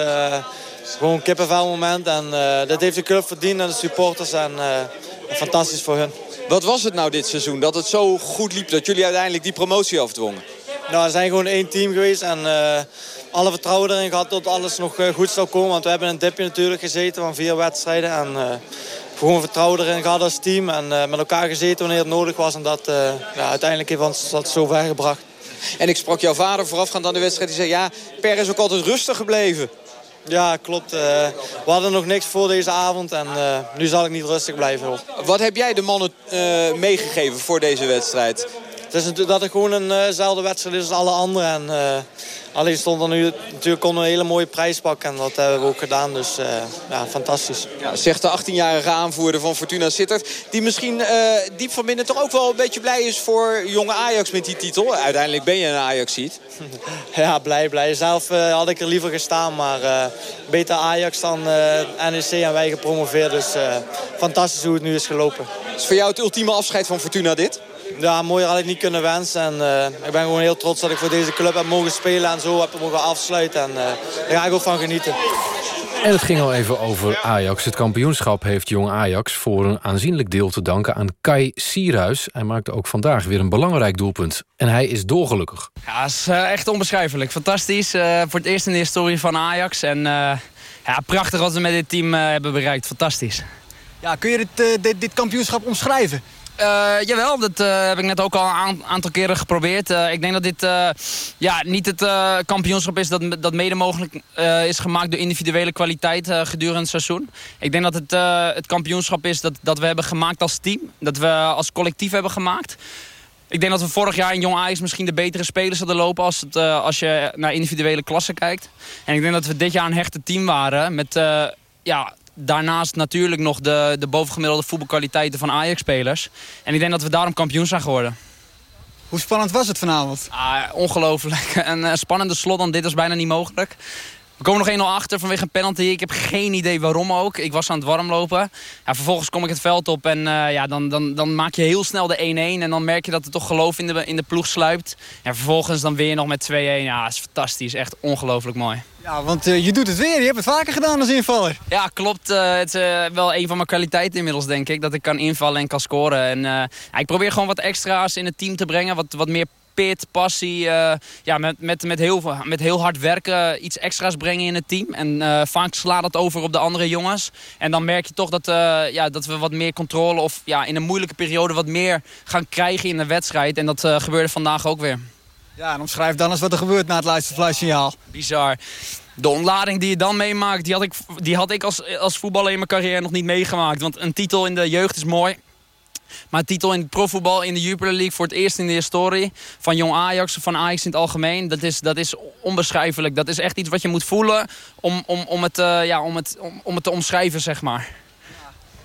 gewoon een kippenvel moment. En dit heeft de club verdiend en de supporters. En fantastisch voor hun. Wat was het nou dit seizoen? Dat het zo goed liep dat jullie uiteindelijk die promotie afdwongen? Nou, we zijn gewoon één team geweest. En alle vertrouwen erin gehad dat alles nog eh, goed zou komen. Want we hebben een dipje natuurlijk gezeten van vier wedstrijden. En eh, gewoon vertrouwen erin gehad als team. En eh, met elkaar gezeten wanneer het nodig was. En dat ja, uiteindelijk heeft ons dat zo ver gebracht. En ik sprak jouw vader voorafgaand aan de wedstrijd. Die zei, ja, Per is ook altijd rustig gebleven. Ja, klopt. We hadden nog niks voor deze avond. En nu zal ik niet rustig blijven. Hoor. Wat heb jij de mannen meegegeven voor deze wedstrijd? Het is natuurlijk dat het gewoon eenzelfde wedstrijd is als alle anderen. En, eh, alleen stond er nu natuurlijk een hele mooie prijs pakken. En dat hebben we ook gedaan. Dus eh, ja, fantastisch. Ja, zegt de 18-jarige aanvoerder van Fortuna Sittard. Die misschien eh, diep van binnen toch ook wel een beetje blij is voor jonge Ajax met die titel. Uiteindelijk ben je een Ajax-ziet. Ja, blij, blij. Zelf eh, had ik er liever gestaan, maar eh, beter Ajax dan eh, NEC en wij gepromoveerd. Dus eh, fantastisch hoe het nu is gelopen. Is voor jou het ultieme afscheid van Fortuna dit? Ja, mooier had ik niet kunnen wensen. En, eh, ik ben gewoon heel trots dat ik voor deze club heb mogen spelen en zo heb mogen afsluiten. En eh, daar ga ik ook van genieten. En het ging al even over Ajax. Het kampioenschap heeft jong Ajax voor een aanzienlijk deel te danken aan Kai Sierhuis. Hij maakte ook vandaag weer een belangrijk doelpunt. En hij is dolgelukkig. Ja, dat is eh, echt onbeschrijfelijk. Fantastisch. eh, voor het eerst in de historie van Ajax. En eh, ja, prachtig wat we met dit team hebben bereikt. Fantastisch. Ja, kun je dit, dit, dit kampioenschap omschrijven? Eh, jawel, dat eh, heb ik net ook al een aan- aantal keren geprobeerd. Eh, ik denk dat dit ja, niet het kampioenschap is dat, dat mede mogelijk is gemaakt door individuele kwaliteit gedurende het seizoen. Ik denk dat het, het kampioenschap is dat, dat we hebben gemaakt als team. Dat we als collectief hebben gemaakt. Ik denk dat we vorig jaar in Jong Ajax misschien de betere spelers hadden lopen... als, het, als je naar individuele klassen kijkt. En ik denk dat we dit jaar een hechte team waren met... ja, daarnaast natuurlijk nog de, de bovengemiddelde voetbalkwaliteiten van Ajax-spelers. En ik denk dat we daarom kampioen zijn geworden. Hoe spannend was het vanavond? Ah, ongelooflijk. Een eh, spannende slot dan dit is bijna niet mogelijk. We komen nog 1-0 achter vanwege een penalty. Ik heb geen idee waarom ook. Ik was aan het warmlopen. Ja, vervolgens kom ik het veld op en eh, ja, dan, dan, dan maak je heel snel de 1-1. En dan merk je dat er toch geloof in de, in de ploeg sluipt. En vervolgens dan weer nog met 2-1. Ja, is fantastisch. Echt ongelooflijk mooi. Ja, want eh, je doet het weer. Je hebt het vaker gedaan als invaller. Ja, klopt. Eh, het is wel een van mijn kwaliteiten inmiddels, denk ik. Dat ik kan invallen en kan scoren. En ja, ik probeer gewoon wat extra's in het team te brengen. Wat, wat meer pit, passie. eh, ja, met, met, met, heel, met heel hard werken iets extra's brengen in het team. En eh, vaak sla dat over op de andere jongens. En dan merk je toch dat, eh, ja, dat we wat meer controle... of ja, in een moeilijke periode wat meer gaan krijgen in de wedstrijd. En dat eh, gebeurde vandaag ook weer. Ja, en omschrijf dan eens wat er gebeurt na het laatste fluitsignaal. Bizar. De ontlading die je dan meemaakt, die had ik, die had ik als, als voetballer in mijn carrière nog niet meegemaakt. Want een titel in de jeugd is mooi. Maar titel in het profvoetbal in de Jupiler League voor het eerst in de historie. Van jong Ajax, van Ajax in het algemeen. Dat is, dat is onbeschrijfelijk. Dat is echt iets wat je moet voelen om, om, om, het, eh, ja, om, het, om, om het te omschrijven, zeg maar.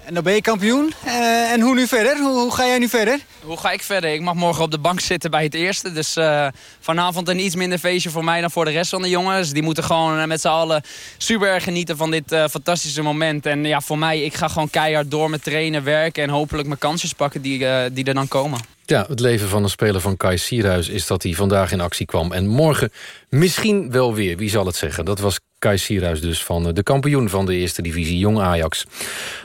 En dan ben je kampioen. Eh, en hoe nu verder? Hoe, hoe ga jij nu verder? Hoe ga ik verder? Ik mag morgen op de bank zitten bij het eerste. Dus eh, vanavond een iets minder feestje voor mij dan voor de rest van de jongens. Die moeten gewoon eh, met z'n allen super erg genieten van dit eh, fantastische moment. En ja, voor mij, ik ga gewoon keihard door met trainen, werken... en hopelijk mijn kansjes pakken die, die er dan komen. Ja, het leven van een speler van Kai Sierhuis is dat hij vandaag in actie kwam. En morgen misschien wel weer, wie zal het zeggen. Dat was Kai Sierhuis dus van eh, de kampioen van de eerste divisie, Jong Ajax.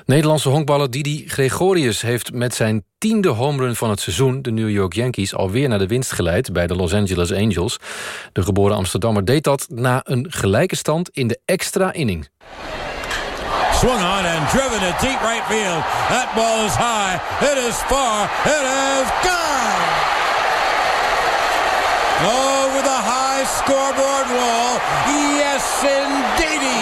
Nederlandse honkballer Didi Gregorius heeft met zijn tiende homerun van het seizoen... de New York Yankees alweer naar de winst geleid bij de Los Angeles Angels. De geboren Amsterdammer deed dat na een gelijke stand in de extra inning. Swung on and driven to deep right field. That ball is high. It is far. It is gone. Over the high scoreboard wall. Yes, indeedy.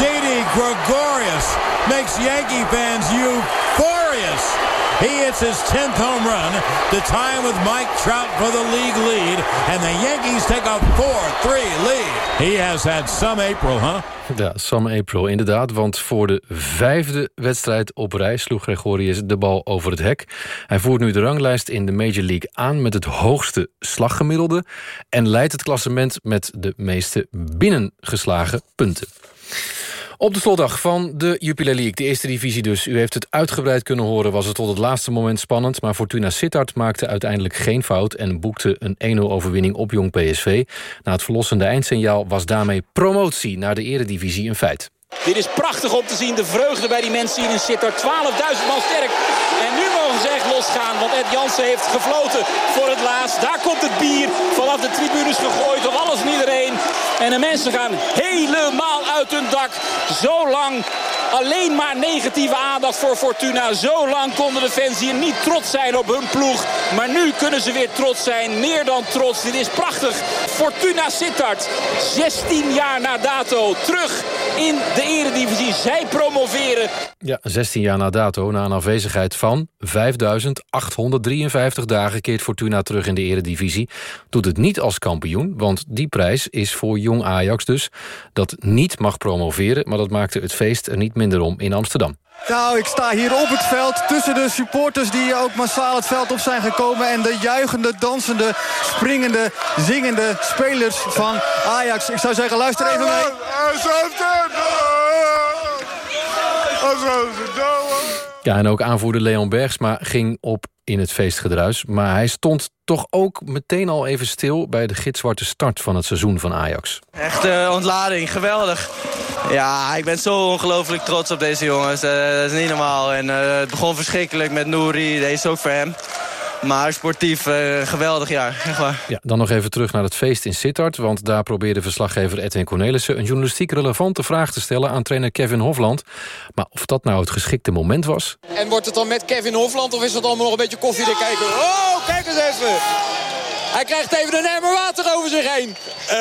Didi Gregorius makes Yankee fans euphorious. He hits his 10th home run to tie with Mike Trout for the league lead. And the Yankees take a 4-3 lead. He has had some April, huh? Ja, Sam April, inderdaad. Want voor de vijfde wedstrijd op rij sloeg Gregorius de bal over het hek. Hij voert nu de ranglijst in de Major League aan met het hoogste slaggemiddelde... en leidt het klassement met de meeste binnengeslagen punten. Op de slotdag van de Jupiler League, de eerste divisie dus. U heeft het uitgebreid kunnen horen, was het tot het laatste moment spannend... maar Fortuna Sittard maakte uiteindelijk geen fout... en boekte een 1-0 overwinning op Jong PSV. Na het verlossende eindsignaal was daarmee promotie naar de eredivisie een feit. Dit is prachtig om te zien. De vreugde bij die mensen hier in Sittard. 12.000 man sterk. En nu mogen ze echt losgaan. Want Ed Jansen heeft gefloten voor het laatst. Daar komt het bier vanaf de tribunes gegooid. Op alles en iedereen. En de mensen gaan helemaal uit hun dak. Zo lang alleen maar negatieve aandacht voor Fortuna. Zo lang konden de fans hier niet trots zijn op hun ploeg. Maar nu kunnen ze weer trots zijn. Meer dan trots. Dit is prachtig. Fortuna Sittard. 16 jaar na dato. Terug in de eredivisie. Zij promoveren. Ja, 16 jaar na dato, na een afwezigheid van 5.853 dagen... keert Fortuna terug in de eredivisie. Doet het niet als kampioen, want die prijs is voor jong Ajax dus... dat niet mag promoveren, maar dat maakte het feest er niet minder om in Amsterdam. Nou, ik sta hier op het veld tussen de supporters die ook massaal het veld op zijn gekomen... en de juichende, dansende, springende, zingende spelers van Ajax. Ik zou zeggen, luister even mee. Ja, en ook aanvoerder Leon Bergsma ging op in het feestgedruis. Maar hij stond toch ook meteen al even stil... bij de gitzwarte start van het seizoen van Ajax. Echt uh, ontlading, geweldig. Ja, ik ben zo ongelooflijk trots op deze jongens. Uh, dat is niet normaal. En uh, het begon verschrikkelijk met Nouri, deze ook voor hem. Maar sportief, uh, geweldig jaar, echt waar. Ja, dan nog even terug naar het feest in Sittard... want daar probeerde verslaggever Edwin Cornelissen... een journalistiek relevante vraag te stellen aan trainer Kevin Hofland. Maar of dat nou het geschikte moment was... En wordt het dan met Kevin Hofland of is het allemaal nog een beetje koffie te kijken? Oh, kijk eens even! Hij krijgt even een emmer water over zich heen. Uh,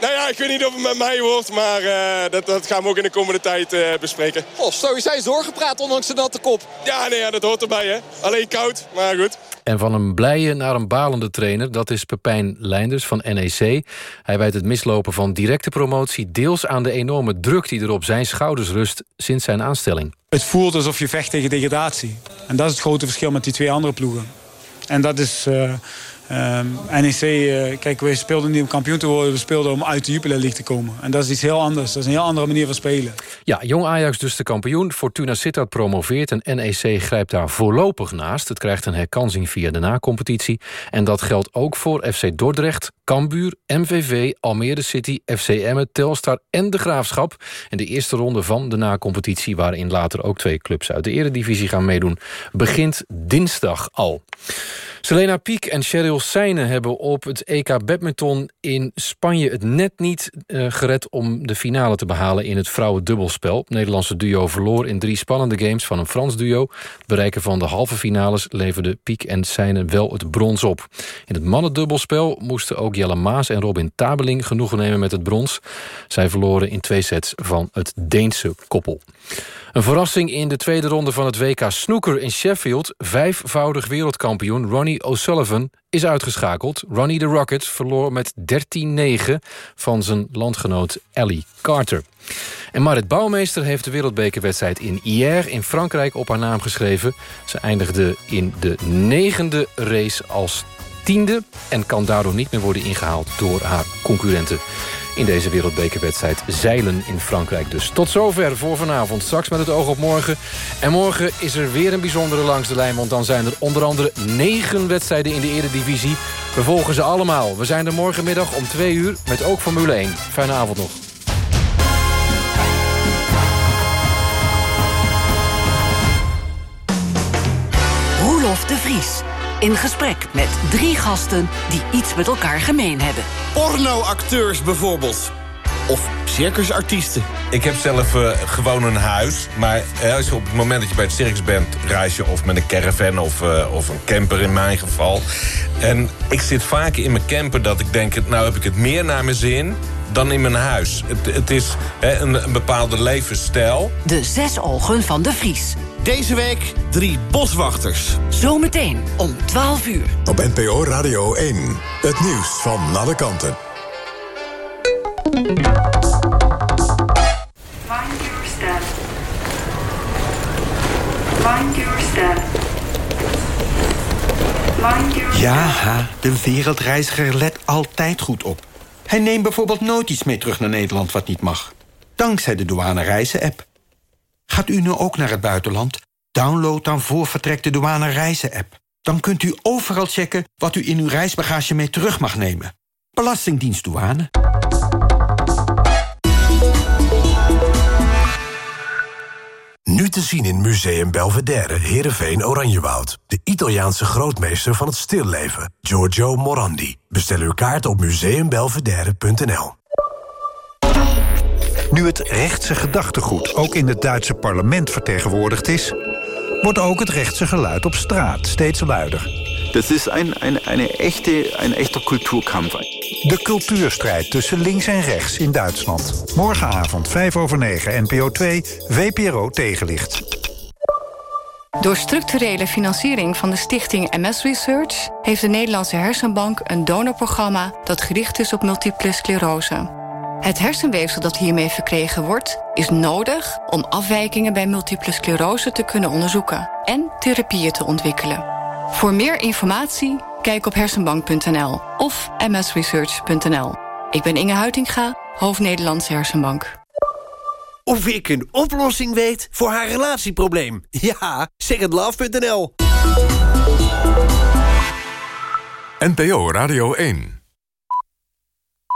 nou ja, ik weet niet of het met mij wordt, maar uh, dat, dat, gaan we ook in de komende tijd uh, bespreken. Oh, stoïcijns doorgepraat ondanks de natte kop. Ja, nee, ja, dat hoort erbij, hè. Alleen koud, maar goed. En van een blije naar een balende trainer, dat is Pepijn Leinders van NEC. Hij wijt het mislopen van directe promotie deels aan de enorme druk die er op zijn schouders rust sinds zijn aanstelling. Het voelt alsof je vecht tegen degradatie. En dat is het grote verschil met die twee andere ploegen. En dat is... Um, NEC, uh, kijk, we speelden niet om kampioen te worden. We speelden om uit de Jupiler League te komen. En dat is iets heel anders. Dat is een heel andere manier van spelen. Ja, Jong Ajax dus de kampioen. Fortuna Sittard promoveert en NEC grijpt daar voorlopig naast. Het krijgt een herkansing via de na-competitie. En dat geldt ook voor FC Dordrecht, Cambuur, MVV, Almere City, FC Emmen, Telstar en de Graafschap. En de eerste ronde van de na-competitie... waarin later ook twee clubs uit de eredivisie gaan meedoen... begint dinsdag al. Selena Piek en Cheryl Seijne hebben op het EK badminton in Spanje het net niet uh, gered om de finale te behalen in het vrouwendubbelspel. Het Nederlandse duo verloor in drie spannende games van een Frans duo. Het bereiken van de halve finales leverde Piek en Seijne wel het brons op. In het mannendubbelspel moesten ook Jelle Maas en Robin Tabeling genoegen nemen met het brons. Zij verloren in twee sets van het Deense koppel. Een verrassing in de tweede ronde van het WK Snooker in Sheffield. Vijfvoudig wereldkampioen Ronnie O'Sullivan is uitgeschakeld. Ronnie the Rocket verloor met 13-9 van zijn landgenoot Ellie Carter. En Marit Bouwmeester heeft de wereldbekerwedstrijd in Hier in Frankrijk op haar naam geschreven. Ze eindigde in de negende race als tiende... en kan daardoor niet meer worden ingehaald door haar concurrenten in deze wereldbekerwedstrijd zeilen in Frankrijk. Dus tot zover voor vanavond. Straks met het oog op morgen. En morgen is er weer een bijzondere langs de lijn... want dan zijn er onder andere negen wedstrijden in de eredivisie. We volgen ze allemaal. We zijn er morgenmiddag om twee uur met ook Formule 1. Fijne avond nog. Roelof de Vries. In gesprek met drie gasten die iets met elkaar gemeen hebben. Pornoacteurs bijvoorbeeld. Of circusartiesten. Ik heb zelf uh, gewoon een huis. Maar uh, als je op het moment dat je bij het circus bent... reis je of met een caravan of, uh, of een camper in mijn geval. En ik zit vaak in mijn camper dat ik denk... nou heb ik het meer naar mijn zin dan in mijn huis. Het, het is een, een bepaalde levensstijl. De zes ogen van de Vries. Deze week drie boswachters. Zometeen om 12 uur. Op NPO Radio 1. Het nieuws van alle kanten. Mind your step. Mind your step. Mind your Ja, de wereldreiziger let altijd goed op. Hij neemt bijvoorbeeld nooit iets mee terug naar Nederland wat niet mag. Dankzij de douane reizen-app. Gaat u nu ook naar het buitenland? Download dan voor vertrek de douane reizen-app. Dan kunt u overal checken wat u in uw reisbagage mee terug mag nemen. Belastingdienst douane. Nu te zien in Museum Belvedere, Heerenveen, Oranjewoud. De Italiaanse grootmeester van het stilleven, Giorgio Morandi. Bestel uw kaart op museumbelvedere.nl. Nu het rechtse gedachtegoed ook in het Duitse parlement vertegenwoordigd is... wordt ook het rechtse geluid op straat steeds luider. Dat is een, een, een, echte, een echte cultuurkampf. De cultuurstrijd tussen links en rechts in Duitsland. Morgenavond 5 over 9, NPO 2, VPRO Tegenlicht. Door structurele financiering van de stichting MS Research... heeft de Nederlandse Hersenbank een donorprogramma... dat gericht is op multiple sclerose. Het hersenweefsel dat hiermee verkregen wordt... is nodig om afwijkingen bij multiple sclerose te kunnen onderzoeken... en therapieën te ontwikkelen. Voor meer informatie, kijk op hersenbank.nl of msresearch.nl. Ik ben Inge Huitinga, hoofd Nederlandse Hersenbank. Of ik een oplossing weet voor haar relatieprobleem? Ja, secondlove.nl. NPO Radio 1.